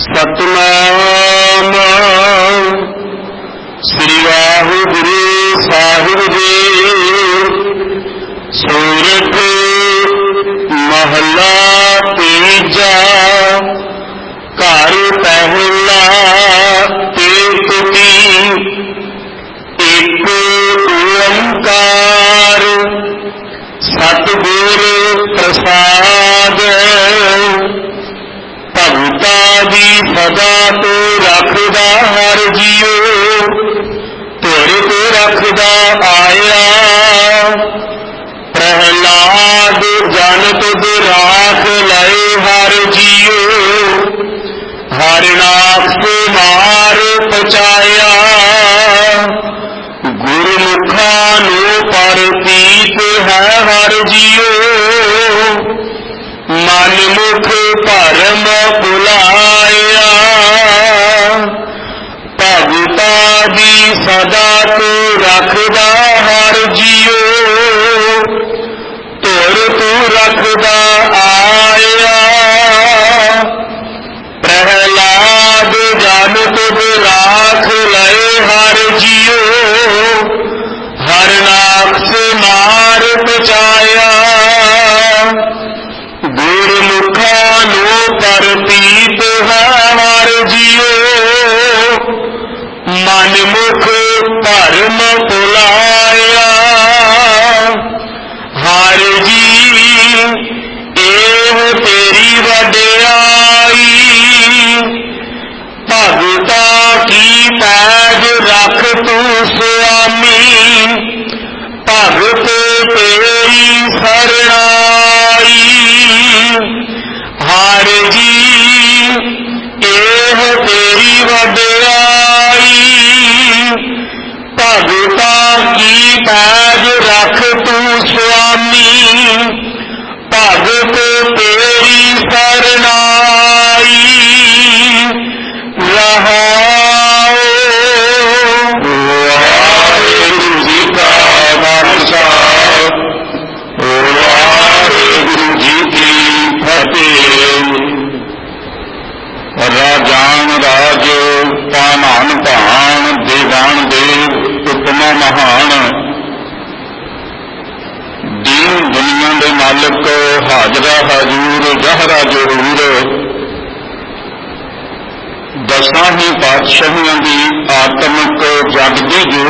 ਸਤਨਾਮ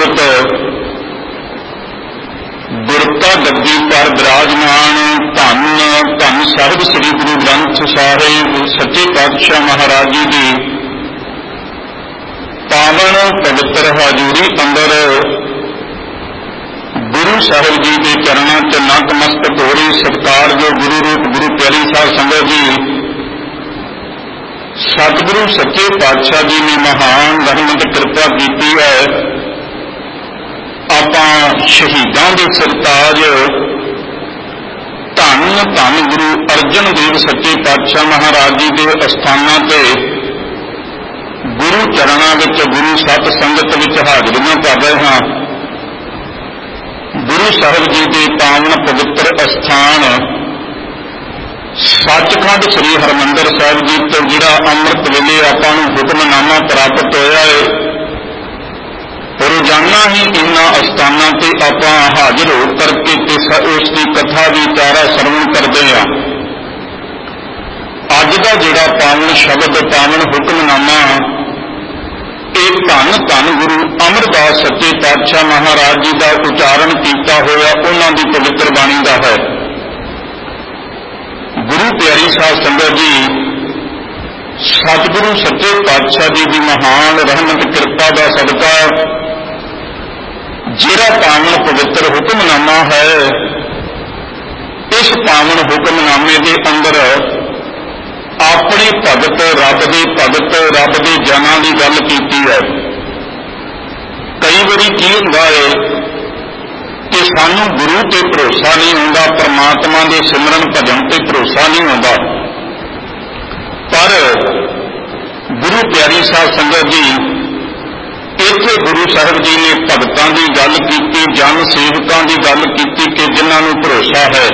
ਦੀ ਜੋਤ ਗੁਰਤਾ ਗੱਦੀ ਪਰ ਬਿਰਾਜਮਾਨ ਧੰਨ ਧੰਨ ਸਾਹਿਬ ਸ੍ਰੀ ਗੁਰੂ ਗ੍ਰੰਥ ਸਾਹਿਬ, ਸੱਚੇ ਪਾਤਸ਼ਾਹ ਮਹਾਰਾਜ ਜੀ ਦੀ। ਪਾਵਨ ਪਵਿੱਤਰ ਹਾਜ਼ੂਰੀ ਅੰਦਰ ਗੁਰੂ ਸਾਹਿਬ ਜੀ ਦੇ ਚਰਨਾਂ 'ਚ ਨਤਮਸਤਕ ਹੋ ਰਹੀ ਸਤਕਾਰ ਜੋ ਗੁਰੂ ਰੂਪ, ਗੁਰੂ ਪਿਆਰੀ ਸਾਹਿਬ ਸੰਗਤ ਜੀ, ਸਤਿਗੁਰੂ ਸੱਚੇ ਪਾਤਸ਼ਾਹ ਜੀ ਨੇ ਮਹਾਨ ਰਹਿਮਤ ਕਿਰਪਾ ਕੀਤੀ ਹੈ। ਆਪਾਂ ਸ਼ਹੀਦਾਂ ਦੇ ਸਰਤਾਜ ਧੰਨ ਧੰਨ ਗੁਰੂ ਅਰਜਨ ਦੇਵ ਸੱਚੇ ਪਾਤਸ਼ਾਹ ਮਹਾਰਾਜ ਜੀ ਦੇ ਅਸਥਾਨਾਂ ਤੇ ਗੁਰੂ ਚਰਨਾਂ ਵਿੱਚ, ਗੁਰੂ ਸਤ ਸੰਗਤ ਵਿੱਚ ਹਾਜ਼ਰੀਆਂ ਕਰ ਰਹੇ ਹਾਂ। ਗੁਰੂ ਸਾਹਿਬ ਜੀ ਦੇ ਪਾਵਨ ਪਵਿੱਤਰ ਅਸਥਾਨ ਸੱਚਖੰਡ ਸ੍ਰੀ ਹਰਮੰਦਰ ਸਾਹਿਬ ਜੀ ਤੋਂ ਜਿਹੜਾ ਅੰਮ੍ਰਿਤ ਵੇਲੇ ਆਪਾਂ ਨੂੰ ਹੁਕਮਨਾਮਾ ਪ੍ਰਾਪਤ ਹੋਇਆ ਹੈ ਰੋਜ਼ਾਨਾ ਹੀ ਇਨ੍ਹਾਂ ਅਸਥਾਨਾਂ ਤੇ ਆਪਾਂ ਹਾਜ਼ਰ ਹੋ ਕਰਕੇ ਤੇ ਉਸ ਦੀ ਕਥਾ ਵਿਚਾਰਾ ਸਰਵਣ ਕਰਦੇ ਹਾਂ। ਅੱਜ ਦਾ ਜਿਹੜਾ ਪਾਵਨ ਸ਼ਬਦ, ਪਾਵਨ ਹੁਕਮਨਾਮਾ ਇਹ ਧੰਨ ਧੰਨ ਗੁਰੂ ਅਮਰਦਾਸ ਸੱਚੇ ਪਾਤਸ਼ਾਹ ਮਹਾਰਾਜ ਜੀ ਦਾ ਉਚਾਰਨ ਕੀਤਾ ਹੋਇਆ ਉਹਨਾਂ ਦੀ ਪਵਿੱਤਰ ਬਾਣੀ ਦਾ ਹੈ। ਗੁਰੂ ਪਿਆਰੀ ਸਾਹਿਬ ਸੰਗਤ ਜੀ, ਸਤਿਗੁਰੂ ਸੱਚੇ ਪਾਤਸ਼ਾਹ ਜੀ ਦੀ ਮਹਾਨ, ਰਹਿਮਤ, ਕਿਰਪਾ ਦਾ ਸਦਕਾ ਜਿਹੜਾ ਪਾਵਨ ਪਵਿੱਤਰ ਹੁਕਮਨਾਮਾ ਹੈ, ਇਸ ਪਾਵਨ ਹੁਕਮਨਾਮੇ ਦੇ ਅੰਦਰ ਆਪਣੇ ਭਗਤ, ਰੱਬ ਦੇ ਭਗਤ, ਰੱਬ ਦੇ ਜਨਾਂ ਦੀ ਗੱਲ ਕੀਤੀ ਹੈ। ਕਈ ਵਾਰੀ ਕੀ ਹੁੰਦਾ ਹੈ ਕਿ ਸਾਨੂੰ ਗੁਰੂ ਤੇ ਭਰੋਸਾ ਨਹੀਂ ਹੁੰਦਾ, ਪਰਮਾਤਮਾ ਦੇ ਸਿਮਰਨ ਭਜਨ ਤੇ ਭਰੋਸਾ ਨਹੀਂ ਹੁੰਦਾ। ਪਰ ਗੁਰੂ ਪਿਆਰੀ ਸਾਹਿਬ ਸੰਗਤ ਜੀ ਇੱਥੇ ਗੁਰੂ ਸਾਹਿਬ ਜੀ ਨੇ ਭਗਤਾਂ ਦੀ ਗੱਲ ਕੀਤੀ, ਜਨ ਸੇਵਕਾਂ ਦੀ ਗੱਲ ਕੀਤੀ ਕਿ ਜਿਨ੍ਹਾਂ ਨੂੰ ਭਰੋਸਾ ਹੈ,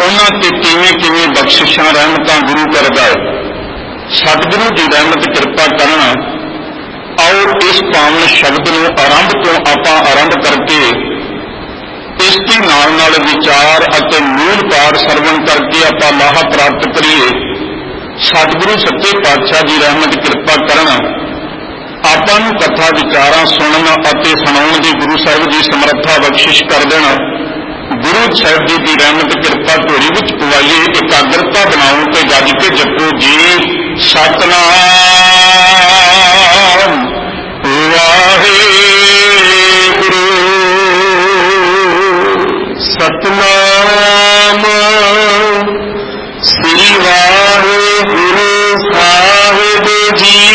ਉਹਨਾਂ ਤੇ ਕਿਵੇਂ ਕਿਵੇਂ ਬਖਸ਼ਿਸ਼ਾਂ ਰਹਿਮਤਾਂ ਗੁਰੂ ਕਰਦਾ ਹੈ। ਸਤਿਗੁਰੂ ਦੀ ਰਹਿਮਤ, ਕਿਰਪਾ ਕਰਨ ਆਓ ਇਸ ਪਾਵਨ ਸ਼ਬਦ ਨੂੰ ਆਰੰਭ ਤੋਂ ਆਪਾਂ ਆਰੰਭ ਕਰਕੇ ਇਸ ਦੇ ਨਾਲ ਨਾਲ ਵਿਚਾਰ ਅਤੇ ਮੂਲ ਪਾਠ ਸਰਵਣ ਕਰਕੇ ਆਪਾਂ ਲਾਹਾ ਪ੍ਰਾਪਤ ਕਰੀਏ। ਸਤਿਗੁਰੂ ਸੱਚੇ ਪਾਤਸ਼ਾਹ ਦੀ ਰਹਿਮਤ, ਕਿਰਪਾ ਕਰਨ ਆਪਾਂ ਨੂੰ ਕਥਾ ਵਿਚਾਰਾਂ ਸੁਣਨ ਅਤੇ ਸੁਣਾਉਣ ਦੀ ਗੁਰੂ ਸਾਹਿਬ ਦੀ ਸਮਰੱਥਾ ਬਖਸ਼ਿਸ਼ ਕਰ ਦੇਣਾ। ਗੁਰੂ ਸਾਹਿਬ ਜੀ ਦੀ ਰਹਿਮਤ, ਕਿਰਪਾ ਢੋਰੀ ਵਿੱਚ ਪਵਾਈਏ, ਇਕਾਗਰਤਾ ਬਣਾਉ ਤੇ ਗੱਜ ਕੇ ਜਪੋ ਜੀ। ਸਤਨਾਮ। ਵਾਹਿਗੁਰੂ। ਸਤਨਾਮ ਸ੍ਰੀ ਵਾਹਿਗੁਰੂ ਸਾਹਿਬ ਜੀ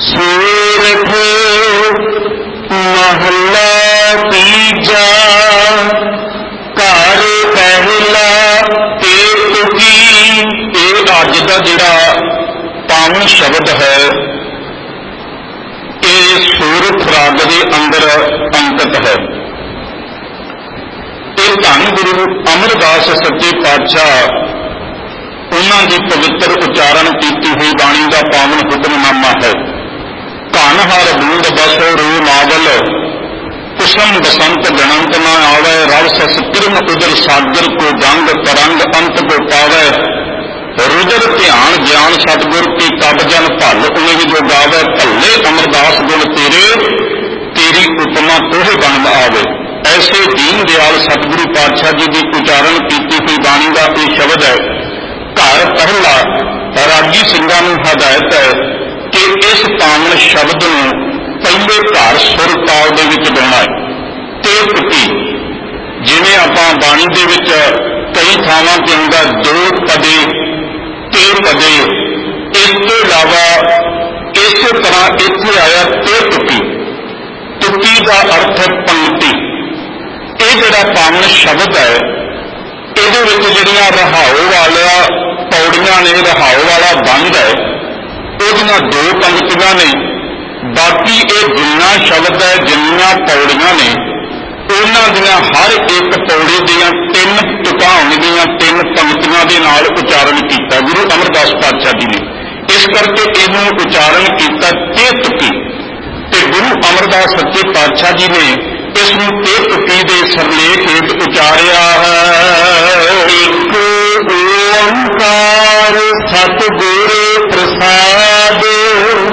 ਸੂਰਠ ਮਹੱਲਾ ਤੀਜਾ ਘਰ ਪਹਿਲਾ ਤੇ ਤੁਕੀ ਇਹ ਅੱਜ ਦਾ ਜਿਹੜਾ ਪਾਵਨ ਸ਼ਬਦ ਹੈ ਇਹ ਸੂਰਤ ਰਾਗ ਦੇ ਅੰਦਰ ਅੰਕਿਤ ਹੈ ਇਹ ਧੰਨ ਗੁਰੂ ਅਮਰਦਾਸ ਸੱਚੇ ਪਾਤਸ਼ਾਹ ਉਹਨਾਂ ਦੀ ਪਵਿੱਤਰ ਉਚਾਰਨ ਕੀਤੀ ਹੋਈ ਬਾਣੀ ਦਾ ਪਾਵਨ ਹੁਕਮਨਾਮਾ ਹੈ ਧਨ ਹਰ ਬੂੰਦ ਬਸੋ ਰੂ ਨਾਵਲ ਕੁਸਮ ਬਸੰਤ ਜਨੰਤ ਨਾ ਆਵੇ ਰਵ ਸਸ ਕਿਰਨ ਉਦਰ ਸਾਗਰ ਕੋ ਗੰਗ ਤਰੰਗ ਅੰਤ ਕੋ ਪਾਵੇ ਰੁਦਰ ਧਿਆਨ ਗਿਆਨ ਸਤਗੁਰ ਕੀ ਕਬ ਜਨ ਭਲ ਉਹਨੇ ਵੀ ਜੋ ਗਾਵੇ ਭੱਲੇ ਅਮਰਦਾਸ ਗੁਣ ਤੇਰੇ ਤੇਰੀ ਉਪਮਾ ਤੋਹ ਬਣ ਆਵੇ ਐਸੇ ਦੀਨ ਦਿਆਲ ਸਤਿਗੁਰੂ ਪਾਤਸ਼ਾਹ ਜੀ ਦੀ ਉਚਾਰਨ ਕੀਤੀ ਹੋਈ ਬਾਣੀ ਦਾ ਇਹ ਸ਼ਬਦ ਹੈ ਘਰ ਪਹਿਲਾ ਰਾਗੀ ਸਿੰਘਾਂ ਨੂੰ ਹਦਾਇਤ ਹੈ ਕਿ ਇਸ ਪਾਵਨ ਸ਼ਬਦ ਨੂੰ ਪਹਿਲੇ ਘਰ ਸੁਰ ਤਾਲ ਦੇ ਵਿੱਚ ਗਾਉਣਾ ਹੈ ਤੇ ਟੁੱਟੀ ਜਿਵੇਂ ਆਪਾਂ ਬਾਣੀ ਦੇ ਵਿੱਚ ਕਈ ਥਾਵਾਂ ਤੇ ਹੁੰਦਾ ਦੋ ਪਦੇ ਤੇ ਪਦੇ ਇਸ ਤੋਂ ਇਸੇ ਤਰ੍ਹਾਂ ਇੱਥੇ ਆਇਆ ਤੇ ਤੁਕੀ ਤੁਕੀ ਦਾ ਅਰਥ ਹੈ ਪੰਕਤੀ। ਇਹ ਜਿਹੜਾ ਪਾਵਨ ਸ਼ਬਦ ਹੈ, ਇਹਦੇ ਵਿੱਚ ਜਿਹੜੀਆਂ ਰਹਾਉ ਵਾਲਿਆ ਪੌੜੀਆਂ ਨੇ, ਰਹਾਉ ਵਾਲਾ ਬੰਦ ਹੈ, ਉਹਦੀਆਂ ਦੋ ਪੰਕਤੀਆਂ ਨੇ। ਬਾਕੀ ਇਹ ਜਿੰਨਾ ਸ਼ਬਦ ਹੈ, ਜਿੰਨੀਆਂ ਪੌੜੀਆਂ ਨੇ, ਉਹਨਾਂ ਦੀਆਂ ਹਰ ਇੱਕ ਪੌੜੀ ਦੀਆਂ ਤਿੰਨ ਟੁਕਾਉਣ ਦੀਆਂ ਤਿੰਨ ਪੰਕਤੀਆਂ ਦੇ ਨਾਲ ਉਚਾਰਨ ਕੀਤਾ। ਗੁਰੂ ਅਮਰਦਾਸ ਪਾਤਸ਼ਾਹ ਜੀ ਨੇ। ਇਸ ਕਰਕੇ ਇਹਨੂੰ ਉਚਾਰਨ ਕੀਤਾ ਤੇ ਤੁਕੀ। ਤੇ ਗੁਰੂ ਅਮਰਦਾਸ ਸੱਚੇ ਪਾਤਸ਼ਾਹ ਜੀ ਨੇ ਇਸ ਨੂੰ ਤੇ ਤੁਕੀ ਦੇ ਸਰਲੇਖ ਹੇਠ ਉਚਾਰਿਆ ਹੈ। ਇੱਕ ਓੰਕਾਰ ਸਤਿਗੁਰ ਪ੍ਰਸਾਦ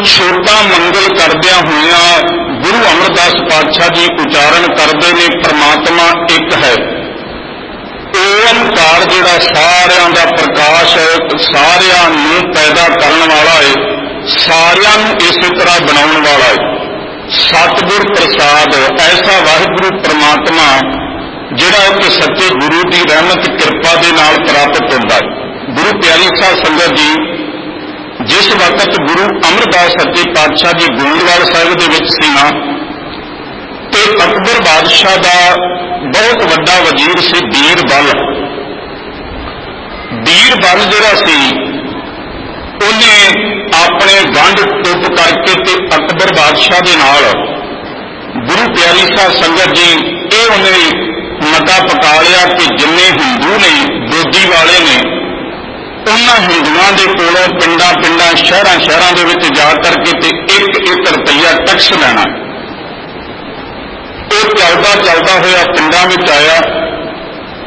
ਛੋਟਾ ਮੰਗਲ ਕਰਦਿਆਂ ਹੋਇਆਂ ਗੁਰੂ ਅਮਰਦਾਸ ਪਾਤਸ਼ਾਹ ਜੀ ਉਚਾਰਨ ਕਰਦੇ ਨੇ, ਪ੍ਰਮਾਤਮਾ ਇੱਕ ਹੈ। ਓੰਕਾਰ ਜਿਹੜਾ ਸਾਰਿਆਂ ਦਾ ਪ੍ਰਕਾਸ਼ ਹੈ, ਸਾਰਿਆਂ ਨੂੰ ਪੈਦਾ ਕਰਨ ਵਾਲਾ ਹੈ, ਸਾਰਿਆਂ ਨੂੰ ਇਸੇ ਤਰ੍ਹਾਂ ਬਣਾਉਣ ਵਾਲਾ ਹੈ। ਸਤਿਗੁਰ ਪ੍ਰਸਾਦ, ਐਸਾ ਵਾਹਿਗੁਰੂ ਪ੍ਰਮਾਤਮਾ ਜਿਹੜਾ ਕਿ ਸੱਚੇ ਗੁਰੂ ਦੀ ਰਹਿਮਤ, ਕਿਰਪਾ ਦੇ ਨਾਲ ਪ੍ਰਾਪਤ ਹੁੰਦਾ ਹੈ। ਗੁਰੂ ਪਿਆਰੀ ਸਾਹਿਬ ਸੰਗਤ ਜੀ, ਜਿਸ ਵਕਤ ਗੁਰੂ ਅਮਰਦਾਸ ਸੱਚੇ ਪਾਤਸ਼ਾਹ ਜੀ ਗੋਇੰਦਵਾਲ ਸਾਹਿਬ ਦੇ ਵਿੱਚ ਸੀ ਨਾ ਤੇ ਅਕਬਰ ਬਾਦਸ਼ਾਹ ਦਾ ਬਹੁਤ ਵੱਡਾ ਵਜ਼ੀਰ ਸੀ ਬੀਰਬਲ ਬੀਰਬਲ ਜਿਹੜਾ ਸੀ, ਉਹਨੇ ਆਪਣੇ ਗੰਢ ਟੁੱਪ ਕਰਕੇ ਤੇ ਅਕਬਰ ਬਾਦਸ਼ਾਹ ਦੇ ਨਾਲ ਗੁਰੂ ਪਿਆਰੀ ਸਾਹਿਬ ਸੰਗਤ ਜੀ, ਇਹ ਉਹਨੇ ਮਤਾ ਪਕਾ ਲਿਆ ਕਿ ਜਿੰਨੇ ਹਿੰਦੂ ਨੇ, ਬੋਧੀ ਵਾਲੇ ਨੇ, ਉਹਨਾਂ ਹਿੰਦੂਆਂ ਦੇ ਕੋਲੋਂ ਪਿੰਡਾਂ ਪਿੰਡਾਂ ਸ਼ਹਿਰਾਂ ਸ਼ਹਿਰਾਂ ਦੇ ਵਿੱਚ ਜਾ ਕਰਕੇ ਤੇ ਇੱਕ ਇੱਕ ਰੁਪਈਆ ਟੈਕਸ ਲੈਣਾ। ਉਹ ਚੱਲਦਾ ਚੱਲਦਾ ਹੋਇਆ ਪਿੰਡਾਂ ਵਿੱਚ ਆਇਆ।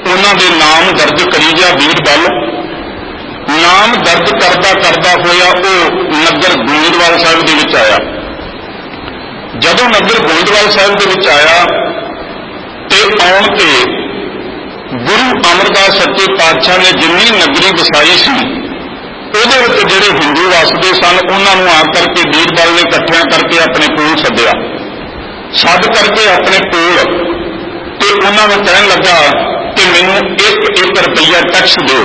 ਉਹਨਾਂ ਦੇ ਨਾਮ ਦਰਜ ਕਰੀ ਗਿਆ ਵੀਰਬਲ ਨਾਮ ਦਰਜ ਕਰਦਾ ਕਰਦਾ ਹੋਇਆ ਉਹ ਨਗਰ ਗੋਇੰਦਵਾਲ ਸਾਹਿਬ ਦੇ ਵਿੱਚ ਆਇਆ। ਜਦੋਂ ਨਗਰ ਗੋਇੰਦਵਾਲ ਸਾਹਿਬ ਦੇ ਵਿੱਚ ਆਇਆ ਤੇ ਆਉਣ ਤੇ ਗੁਰੂ ਅਮਰਦਾਸ ਸੱਚੇ ਪਾਤਸ਼ਾਹ ਨੇ ਜਿੰਨੀ ਨਗਰੀ ਵਸਾਈ ਸੀ, ਉਹਦੇ ਵਿੱਚ ਜਿਹੜੇ ਹਿੰਦੂ ਵਸਦੇ ਸਨ, ਉਹਨਾਂ ਨੂੰ ਆ ਕਰਕੇ ਵੀਰਬਲ ਨੇ ਇਕੱਠਿਆਂ ਕਰਕੇ ਆਪਣੇ ਕੋਲ ਸੱਦਿਆ ਸੱਦ ਕਰਕੇ ਆਪਣੇ ਕੋਲ ਤੇ ਉਹਨਾਂ ਨੂੰ ਕਹਿਣ ਲੱਗਾ ਕਿ ਮੈਨੂੰ ਇੱਕ ਇੱਕ ਰੁਪਈਆ ਟੈਕਸ ਦਿਓ।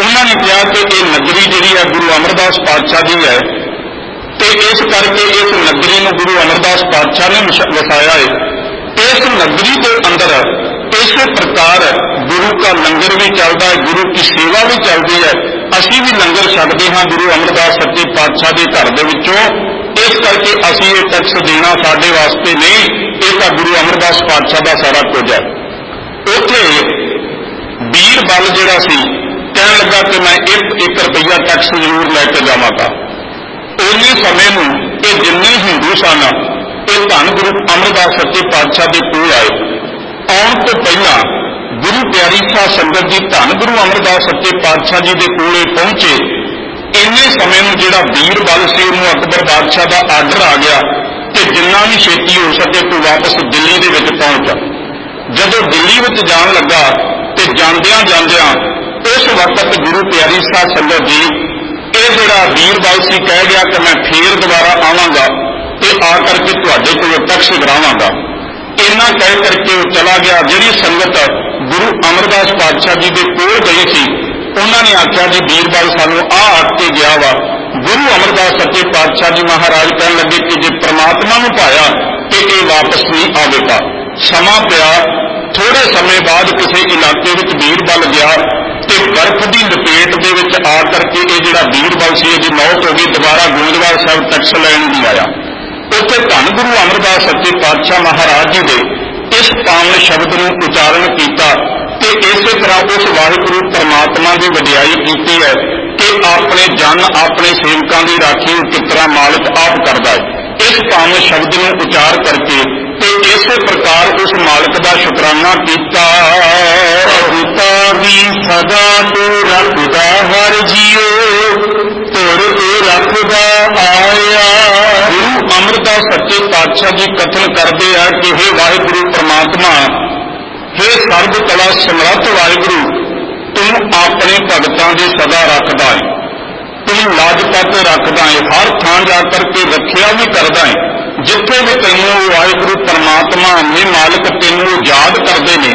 ਉਹਨਾਂ ਨੇ ਕਿਹਾ ਕਿ ਇਹ ਨਗਰੀ ਜਿਹੜੀ ਹੈ ਗੁਰੂ ਅਮਰਦਾਸ ਪਾਤਸ਼ਾਹ ਦੀ ਹੈ ਤੇ ਇਸ ਕਰਕੇ ਇਸ ਨਗਰੀ ਨੂੰ ਗੁਰੂ ਅਮਰਦਾਸ ਪਾਤਸ਼ਾਹ ਨੇ ਵਸਾਇਆ ਹੈ। ਇਸ ਨਗਰੀ ਦੇ ਅੰਦਰ ਇਸੇ ਪ੍ਰਕਾਰ ਗੁਰੂ ਦਾ ਲੰਗਰ ਵੀ ਚੱਲਦਾ ਹੈ, ਗੁਰੂ ਦੀ ਸੇਵਾ ਵੀ ਚੱਲਦੀ ਹੈ। ਅਸੀਂ ਵੀ ਲੰਗਰ ਛਕਦੇ ਹਾਂ ਗੁਰੂ ਅਮਰਦਾਸ ਸੱਚੇ ਪਾਤਸ਼ਾਹ ਦੇ ਘਰ ਦੇ ਵਿੱਚੋਂ। ਇਸ ਕਰਕੇ ਅਸੀਂ ਇਹ ਟੈਕਸ ਦੇਣਾ ਸਾਡੇ ਵਾਸਤੇ ਨਹੀਂ, ਇਹ ਤਾਂ ਗੁਰੂ ਅਮਰਦਾਸ ਪਾਤਸ਼ਾਹ ਦਾ ਸਾਰਾ ਕੁਝ ਹੈ। ਉੱਥੇ ਵੀਰ ਬਲ ਜਿਹੜਾ ਸੀ, ਕਹਿਣ ਲੱਗਾ ਕਿ ਮੈਂ 1 ਰੁਪਈਆ ਟੈਕਸ ਜ਼ਰੂਰ ਲੈ ਕੇ ਜਾਵਾਂਗਾ। ਉਨੀ ਸਮੇਂ ਨੂੰ ਇਹ ਜਿੰਨੇ ਹਿੰਦੂ ਸਨ, ਇਹ ਧੰਨ ਗੁਰੂ ਅਮਰਦਾਸ ਸੱਚੇ ਪਾਤਸ਼ਾਹ ਦੇ ਕੋਲ ਆਏ। ਆਉਣ ਤੋਂ ਪਹਿਲਾਂ ਗੁਰੂ ਪਿਆਰੀ ਸਾਹਿਬ ਸੰਗਤ ਜੀ ਧੰਨ ਗੁਰੂ ਅਮਰਦਾਸ ਸੱਚੇ ਪਾਤਸ਼ਾਹ ਜੀ ਦੇ ਕੋਲੇ ਪਹੁੰਚੇ। ਇੰਨੇ ਸਮੇਂ ਨੂੰ ਜਿਹੜਾ ਵੀਰ ਬਲ ਸੀ ਉਹਨੂੰ ਅਕਬਰ ਬਾਦਸ਼ਾਹ ਦਾ ਆਰਡਰ ਆ ਗਿਆ ਕਿ ਜਿੰਨਾ ਵੀ ਛੇਤੀ ਹੋ ਸਕੇ ਤੂੰ ਵਾਪਸ ਦਿੱਲੀ ਦੇ ਵਿੱਚ ਪਹੁੰਚ ਜਾ। ਜਦੋਂ ਦਿੱਲੀ ਵਿੱਚ ਜਾਣ ਲੱਗਾ ਤੇ ਜਾਂਦਿਆਂ ਜਾਂਦਿਆਂ ਉਸ ਵਕਤ ਗੁਰੂ ਪਿਆਰੀ ਸਾਹਿਬ ਸੰਗਤ ਜੀ, ਇਹ ਜਿਹੜਾ ਵੀਰ ਬਲ ਸੀ ਕਹਿ ਗਿਆ ਕਿ ਮੈਂ ਫੇਰ ਦੁਬਾਰਾ ਆਵਾਂਗਾ ਤੇ ਆ ਕਰਕੇ ਤੁਹਾਡੇ ਕੋਲ ਟੈਕਸ ਕਰਾਵਾਂਗਾ ਇੰਨਾ ਕਹਿ ਕਰਕੇ ਉਹ ਚਲਾ ਗਿਆ। ਜਿਹੜੀ ਸੰਗਤ ਗੁਰੂ ਅਮਰਦਾਸ ਪਾਤਸ਼ਾਹ ਜੀ ਦੇ ਕੋਲ ਗਈ ਸੀ ਉਹਨਾਂ ਨੇ ਆਖਿਆ ਜੀ ਵੀਰਬਲ ਸਾਨੂੰ ਆ ਆਖ ਕੇ ਗਿਆ ਵਾ। ਗੁਰੂ ਅਮਰਦਾਸ ਸੱਚੇ ਪਾਤਸ਼ਾਹ ਜੀ ਮਹਾਰਾਜ ਕਹਿਣ ਲੱਗੇ ਕਿ ਜੇ ਪ੍ਰਮਾਤਮਾ ਨੂੰ ਪਾਇਆ ਤੇ ਇਹ ਵਾਪਸ ਨਹੀਂ ਆਵੇਗਾ। ਸਮਾਂ ਪਿਆ ਥੋੜੇ ਸਮੇਂ ਬਾਅਦ ਕਿਸੇ ਇਲਾਕੇ ਵਿੱਚ ਵੀਰਬਲ ਗਿਆ ਤੇ ਬਰਫ਼ ਦੀ ਲਪੇਟ ਦੇ ਵਿੱਚ ਆ ਕਰਕੇ ਇਹ ਜਿਹੜਾ ਵੀਰਬਲ ਸੀ, ਇਹਦੀ ਮੌਤ ਹੋ ਗਈ, ਦੁਬਾਰਾ ਗੋਇੰਦਵਾਲ ਸਾਹਿਬ ਟੈਕਸ ਲੈਣ ਨਹੀਂ ਆਇਆ। ਉੱਥੇ ਧੰਨ ਗੁਰੂ ਅਮਰਦਾਸ ਸੱਚੇ ਪਾਤਸ਼ਾਹ ਮਹਾਰਾਜ ਜੀ ਦੇ ਇਸ ਪਾਵਨ ਸ਼ਬਦ ਨੂੰ ਉਚਾਰਨ ਕੀਤਾ। ਤੇ ਇਸੇ ਤਰ੍ਹਾਂ ਉਸ ਵਾਹਿਗੁਰੂ ਪਰਮਾਤਮਾ ਦੀ ਵਡਿਆਈ ਕੀਤੀ ਹੈ ਕਿ ਆਪਣੇ ਜਨ, ਆਪਣੇ ਸੇਵਕਾਂ ਦੀ ਰਾਖੀ ਕਿਸ ਤਰ੍ਹਾਂ ਮਾਲਕ ਆਪ ਕਰਦਾ ਹੈ। ਇਸ ਪਾਵਨ ਸ਼ਬਦ ਨੂੰ ਉਚਾਰ ਕਰਕੇ ਤੇ ਇਸੇ ਪ੍ਰਕਾਰ ਉਸ ਮਾਲਕ ਦਾ ਸ਼ੁਕਰਾਨਾ ਕੀਤਾ ਪਿਤਾ ਵੀ ਸਦਾ ਤੂੰ ਰੱਖਦਾ ਹਰ ਜੀਓ, ਤੁਰ ਤੂੰ ਰੱਖਦਾ ਆਇਆ। ਗੁਰੂ ਅਮਰਦਾਸ ਸੱਚੇ ਪਾਤਸ਼ਾਹ ਜੀ ਕਥਨ ਕਰਦੇ ਆ ਕਿ हे ਵਾਹਿਗੁਰੂ ਪ੍ਰਮਾਤਮਾ हे ਸਰਬ ਕਲਾ ਸਮਰੱਥ ਵਾਹਿਗੁਰੂ, ਤੂੰ ਆਪਣੇ ਭਗਤਾਂ ਦੇ ਸਦਾ ਰੱਖਦਾ ਹੈ ਤੂੰ ਲਾਜਪਤ ਰੱਖਦਾ ਹੈ ਹਰ ਥਾਂ ਜਾ ਕਰਕੇ ਰੱਖਿਆ ਵੀ ਕਰਦਾ ਹੈ ਜਿੱਥੇ ਵੀ ਤੈਨੂੰ ਵਾਹਿਗੁਰੂ ਪਰਮਾਤਮਾ ਨੇ ਮਾਲਕ ਤੈਨੂੰ ਯਾਦ ਕਰਦੇ ਨੇ,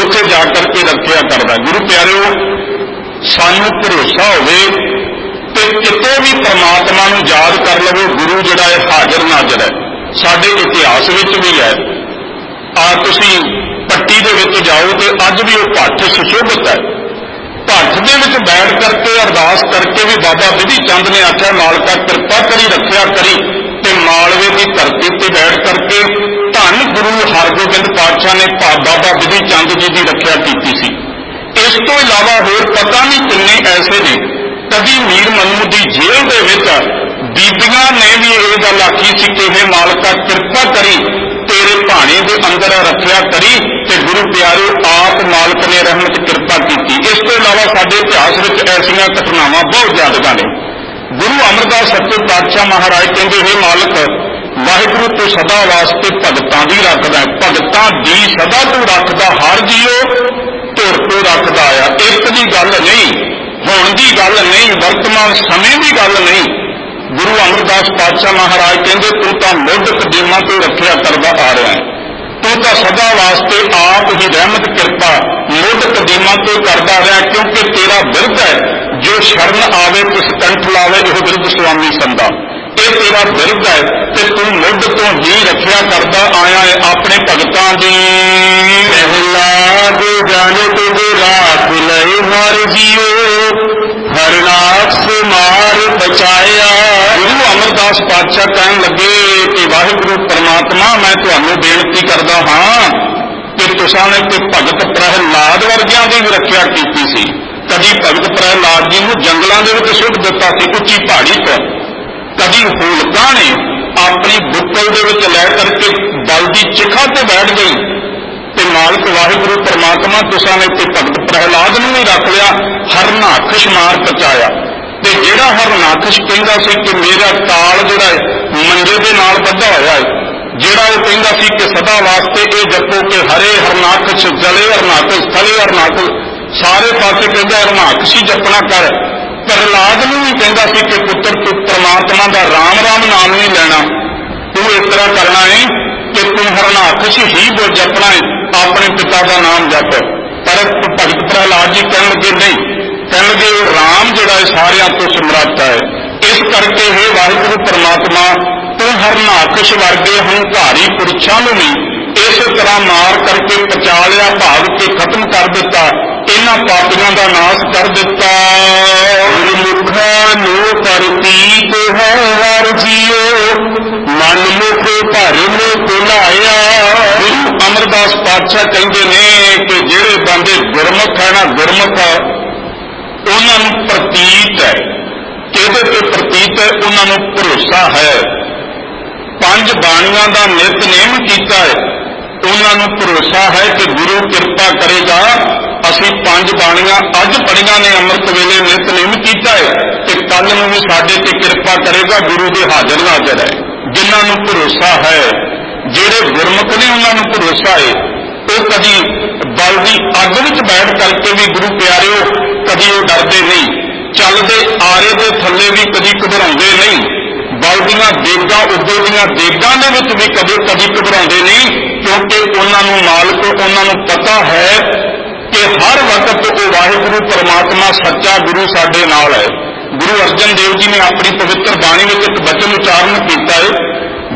ਉੱਥੇ ਜਾ ਕਰਕੇ ਰੱਖਿਆ ਕਰਦਾ। ਗੁਰੂ ਪਿਆਰਿਓ, ਸਾਨੂੰ ਭਰੋਸਾ ਹੋਵੇ ਤੇ ਕਿਤੇ ਵੀ ਪਰਮਾਤਮਾ ਨੂੰ ਯਾਦ ਕਰ ਲਵੇ, ਗੁਰੂ ਜਿਹੜਾ ਹੈ ਹਾਜ਼ਰ ਨਾਜ਼ਰ ਹੈ। ਸਾਡੇ ਇਤਿਹਾਸ ਵਿੱਚ ਵੀ ਹੈ। ਆ ਤੁਸੀਂ ਪੱਟੀ ਦੇ ਵਿੱਚ ਜਾਓ ਤੇ ਅੱਜ ਵੀ ਉਹ ਭੱਠ ਸੁਸ਼ੋਭਿਤ ਹੈ। ਭੱਠ ਦੇ ਵਿੱਚ ਬੈਠ ਕਰਕੇ ਅਰਦਾਸ ਕਰਕੇ ਵੀ ਬਾਬਾ ਵਿਧੀ ਚੰਦ ਨੇ ਆਖਿਆ, ਮਾਲਕਾ ਕਿਰਪਾ ਕਰੀ, ਰੱਖਿਆ ਕਰੀ ਤੇ ਮਾਲਵੇ ਦੀ ਧਰਤੀ ਤੇ ਬੈਠ ਕਰਕੇ ਧੰਨ ਗੁਰੂ ਹਰਗੋਬਿੰਦ ਪਾਤਸ਼ਾਹ ਨੇ ਬਾਬਾ ਵਿਧੀ ਚੰਦ ਜੀ ਦੀ ਰੱਖਿਆ ਕੀਤੀ ਸੀ। ਇਸ ਤੋਂ ਇਲਾਵਾ ਹੋਰ ਪਤਾ ਨਹੀਂ ਕਿੰਨੇ ਐਸੇ ਨੇ। ਕਦੀ ਮੀਰ ਮਨੂ ਦੀ ਜੇਲ੍ਹ ਦੇ ਵਿੱਚ ਬੀਬੀਆਂ ਨੇ ਵੀ ਇਹ ਗੱਲ ਆਖੀ ਸੀ ਕਿ ਇਹ ਮਾਲਕਾ ਕਿਰਪਾ ਕਰੀ, ਤੇਰੇ ਭਾਣੇ ਦੇ ਅੰਦਰ ਰੱਖਿਆ ਕਰੀ ਤੇ ਗੁਰੂ ਪਿਆਰੇ ਆਪ ਮਾਲਕ ਨੇ ਰਹਿਮਤ ਕਿਰਪਾ ਕੀਤੀ ਇਸ ਤੋਂ ਇਲਾਵਾ ਸਾਡੇ ਇਤਿਹਾਸ ਵਿੱਚ ਘਟਨਾਵਾਂ ਬਹੁਤ ਜ਼ਿਆਦਾ ਨੇ। ਗੁਰੂ ਅਮਰਦਾਸ ਸੱਚੇ ਪਾਤਸ਼ਾਹ ਮਹਾਰਾਜ ਕਹਿੰਦੇ, ਹੈ ਮਾਲਕ, ਵਾਹਿਗੁਰੂ ਤੂੰ ਸਦਾ ਵਾਸਤੇ ਭਗਤਾਂ ਦੀ ਰੱਖਦਾ ਭਗਤਾਂ ਦੀ ਸਦਾ ਤੂੰ ਰੱਖਦਾ, ਹਰ ਜੀਓ ਧੁਰ ਤੋਂ ਰੱਖਦਾ ਆ। ਇੱਕ ਦੀ ਗੱਲ ਨਹੀਂ, ਹੁਣ ਦੀ ਗੱਲ ਨਹੀਂ, ਵਰਤਮਾਨ ਸਮੇਂ ਦੀ ਗੱਲ ਨਹੀਂ। ਗੁਰੂ ਅਮਰਦਾਸ ਪਾਤਸ਼ਾਹ ਮਹਾਰਾਜ ਕਹਿੰਦੇ, ਤੂੰ ਤਾਂ ਮੁੱਢ ਕਦੀਮਾਂ ਤੋਂ ਰੱਖਿਆ ਕਰਦਾ ਆ ਰਿਹਾ ਹੈ। ਤੂੰ ਤਾਂ ਸਦਾ ਵਾਸਤੇ ਆਪ ਹੀ ਰਹਿਮਤ, ਕਿਰਪਾ, ਮੁੱਢ ਕਦੀਮਾਂ ਤੋਂ ਕਰਦਾ ਰਿਹਾ, ਕਿਉਂਕਿ ਤੇਰਾ ਬਿਰਧ ਹੈ। ਜੋ ਸ਼ਰਨ ਆਵੇ, ਤਿਸ ਕੰਠ ਲਾਵੇ, ਇਹ ਬਿਰਧ ਸੁਆਮੀ ਸੰਦਾ ਇਹ ਤੇਰਾ ਬਿਰਧ ਹੈ ਤੇ ਤੂੰ ਮੁੱਢ ਤੋਂ ਹੀ ਰੱਖਿਆ ਕਰਦਾ ਆਇਆ ਹੈ ਆਪਣੇ ਭਗਤਾਂ ਦੀ। ਪਹਿਲਾ ਦੇ ਜਾਣੇ ਰਾਖ ਲਈ ਹਰ ਜੀਓ ਹਰ ਨਾਥ ਮਾਰ ਬਚਾਇਆ। ਗੁਰੂ ਅਮਰਦਾਸ ਪਾਤਸ਼ਾਹ ਕਹਿਣ ਲੱਗੇ ਕਿ ਵਾਹਿਗੁਰੂ ਪਰਮਾਤਮਾ, ਮੈਂ ਤੁਹਾਨੂੰ ਬੇਨਤੀ ਕਰਦਾ ਹਾਂ ਕਿ ਤੁਸਾਂ ਨੇ ਤੇ ਭਗਤ ਪ੍ਰਹਿਲਾਦ ਵਰਗਿਆਂ ਦੀ ਵੀ ਰੱਖਿਆ ਕੀਤੀ ਸੀ। ਕਦੀ ਭਗਤ ਪ੍ਰਹਿਲਾਦ ਜੀ ਨੂੰ ਜੰਗਲਾਂ ਦੇ ਵਿੱਚ ਸੁੱਟ ਦਿੱਤਾ ਸੀ, ਉੱਚੀ ਪਹਾੜੀ ਤੋਂ। ਕਦੀ ਹੋਲਕਾਂ ਨੇ ਆਪਣੀ ਬੁੱਕਲ ਦੇ ਵਿੱਚ ਲੈ ਕਰਕੇ ਬਲ ਦੀ ਚਿਖਾ ਤੇ ਬੈਠ ਗਈ। ਤੇ ਮਾਲਕ ਵਾਹਿਗੁਰੂ ਪਰਮਾਤਮਾ, ਤੁਸਾਂ ਨੇ ਤੇ ਭਗਤ ਪ੍ਰਹਿਲਾਦ ਨੂੰ ਵੀ ਰੱਖ ਲਿਆ, ਹਰਨਾਖਸ਼ ਮਾਰ ਪਚਾਇਆ ਤੇ ਜਿਹੜਾ ਹਰਨਾਕਸ਼ ਕਹਿੰਦਾ ਸੀ ਕਿ ਮੇਰਾ ਤਾਲ ਜਿਹੜਾ ਹੈ, ਮੰਜੇ ਦੇ ਨਾਲ ਬੱਧਾ ਹੋਇਆ ਹੈ, ਜਿਹੜਾ ਉਹ ਕਹਿੰਦਾ ਸੀ ਕਿ ਸਦਾ ਵਾਸਤੇ ਇਹ ਜਪੋ ਕਿ ਹਰੇ ਹਰਨਾਕਸ਼ ਜਲੇ ਹਰਨਾਕਸ਼ ਥਲੇ ਹਰਨਾਕਸ ਸਾਰੇ ਪਾਸੇ ਕਹਿੰਦਾ ਹਰਨਾਕਸ਼ ਹੀ ਜਪਣਾ ਕਰ। ਪ੍ਰਹਲਾਦ ਨੂੰ ਵੀ ਕਹਿੰਦਾ ਸੀ ਕਿ ਪੁੱਤਰ, ਤੂੰ ਪ੍ਰਮਾਤਮਾ ਦਾ ਰਾਮ ਰਾਮ ਨਾਮ ਨਹੀਂ ਲੈਣਾ। ਤੂੰ ਇਸ ਤਰ੍ਹਾਂ ਕਰਨਾ ਹੈ ਕਿ ਤੂੰ ਹਰਨਾਕਸ਼ ਹੀ ਬੋ ਜਪਣਾ ਹੈ, ਆਪਣੇ ਪਿਤਾ ਦਾ ਨਾਮ ਜਪ। ਪਰ ਭਗਤ ਪ੍ਰਹਲਾਦ ਜੀ ਕਹਿਣ ਲੱਗੇ ਨਹੀਂ ਕਹਿਣ ਲੱਗੇ ਰਾਮ ਜਿਹੜਾ ਹੈ ਸਾਰਿਆਂ ਤੋਂ ਸਮਰੱਥ ਹੈ, ਇਸ ਕਰਕੇ ਹੈ ਵਾਹਿਗੁਰੂ ਪਰਮਾਤਮਾ, ਤੂੰ ਹਰਨਾਕਸ਼ ਵਰਗੇ ਹੰਕਾਰੀ ਪੁਰਸ਼ਾਂ ਨੂੰ ਵੀ ਇਸ ਤਰ੍ਹਾਂ ਮਾਰ ਕਰਕੇ ਪਚਾ ਲਿਆ ਭਾਵ ਕੇ ਖਤਮ ਕਰ ਦਿੱਤਾ, ਇਹਨਾਂ ਪਾਪੀਆਂ ਦਾ ਨਾਸ਼ ਕਰ ਦਿੱਤਾ। ਗੁਰਮੁਖਾਂ ਨੂੰ ਪ੍ਰਤੀਤ ਹੈ ਹਰ ਜੀਓ, ਮਨ ਮੁਖ ਭਰਮ ਭੁਲਾਇਆ। ਗੁਰੂ ਅਮਰਦਾਸ ਪਾਤਸ਼ਾਹ ਕਹਿੰਦੇ ਨੇ ਕਿ ਜਿਹੜੇ ਬੰਦੇ ਗੁਰਮੁਖ ਹੈ ਨਾ ਗੁਰਮੁਖ ਉਹਨਾਂ ਨੂੰ ਪ੍ਰਤੀਤ ਹੈ। ਕਿਹਦੇ ਤੇ ਪ੍ਰਤੀਤ ਹੈ? ਉਹਨਾਂ ਨੂੰ ਭਰੋਸਾ ਹੈ। ਪੰਜ ਬਾਣੀਆਂ ਦਾ ਨਿਤਨੇਮ ਕੀਤਾ ਹੈ। ਉਹਨਾਂ ਨੂੰ ਭਰੋਸਾ ਹੈ ਕਿ ਗੁਰੂ ਕਿਰਪਾ ਕਰੇਗਾ ਅਸੀਂ ਪੰਜ ਬਾਣੀਆਂ ਅੱਜ ਪੜੀਆਂ ਨੇ, ਅੰਮ੍ਰਿਤ ਵੇਲੇ ਨਿਤਨੇਮ ਕੀਤਾ ਹੈ ਤੇ ਕੱਲ ਨੂੰ ਵੀ ਸਾਡੇ ਤੇ ਕਿਰਪਾ ਕਰੇਗਾ, ਗੁਰੂ ਦੇ ਹਾਜ਼ਰ ਨਾਜ਼ਰ ਹੈ। ਜਿਨ੍ਹਾਂ ਨੂੰ ਭਰੋਸਾ ਹੈ, ਜਿਹੜੇ ਗੁਰਮੁਖ ਨੇ ਉਹਨਾਂ ਨੂੰ ਭਰੋਸਾ ਹੈ। ਉਹ ਕਦੀ ਬਲ ਦੀ ਅੱਗ ਵਿੱਚ ਬੈਠ ਕਰਕੇ ਵੀ ਗੁਰੂ ਪਿਆਰਿਓ ਕਦੀ ਉਹ ਡਰਦੇ ਨਹੀਂ। ਚੱਲਦੇ ਆਰੇ ਦੇ ਥੱਲੇ ਵੀ ਕਦੀ ਘਬਰਾਉਂਦੇ ਨਹੀਂ। ਬਲ ਦੀਆਂ ਦੇਗਾਂ ਉਦੋਂ ਦੀਆਂ ਦੇਗਾਂ ਦੇ ਵਿੱਚ ਵੀ ਕਦੇ ਕਦੀ ਘਬਰਾਉਂਦੇ ਨਹੀਂ, ਕਿਉਂਕਿ ਉਹਨਾਂ ਨੂੰ ਮਾਲਕ, ਉਹਨਾਂ ਨੂੰ ਪਤਾ ਹੈ ਕਿ ਹਰ ਵਕਤ ਉਹ ਵਾਹਿਗੁਰੂ, ਪਰਮਾਤਮਾ, ਸੱਚਾ ਗੁਰੂ ਸਾਡੇ ਨਾਲ ਹੈ। ਗੁਰੂ ਅਰਜਨ ਦੇਵ ਜੀ ਨੇ ਆਪਣੀ ਪਵਿੱਤਰ ਬਾਣੀ ਵਿੱਚ ਇੱਕ ਬਚਨ ਉਚਾਰਨ ਕੀਤਾ ਹੈ,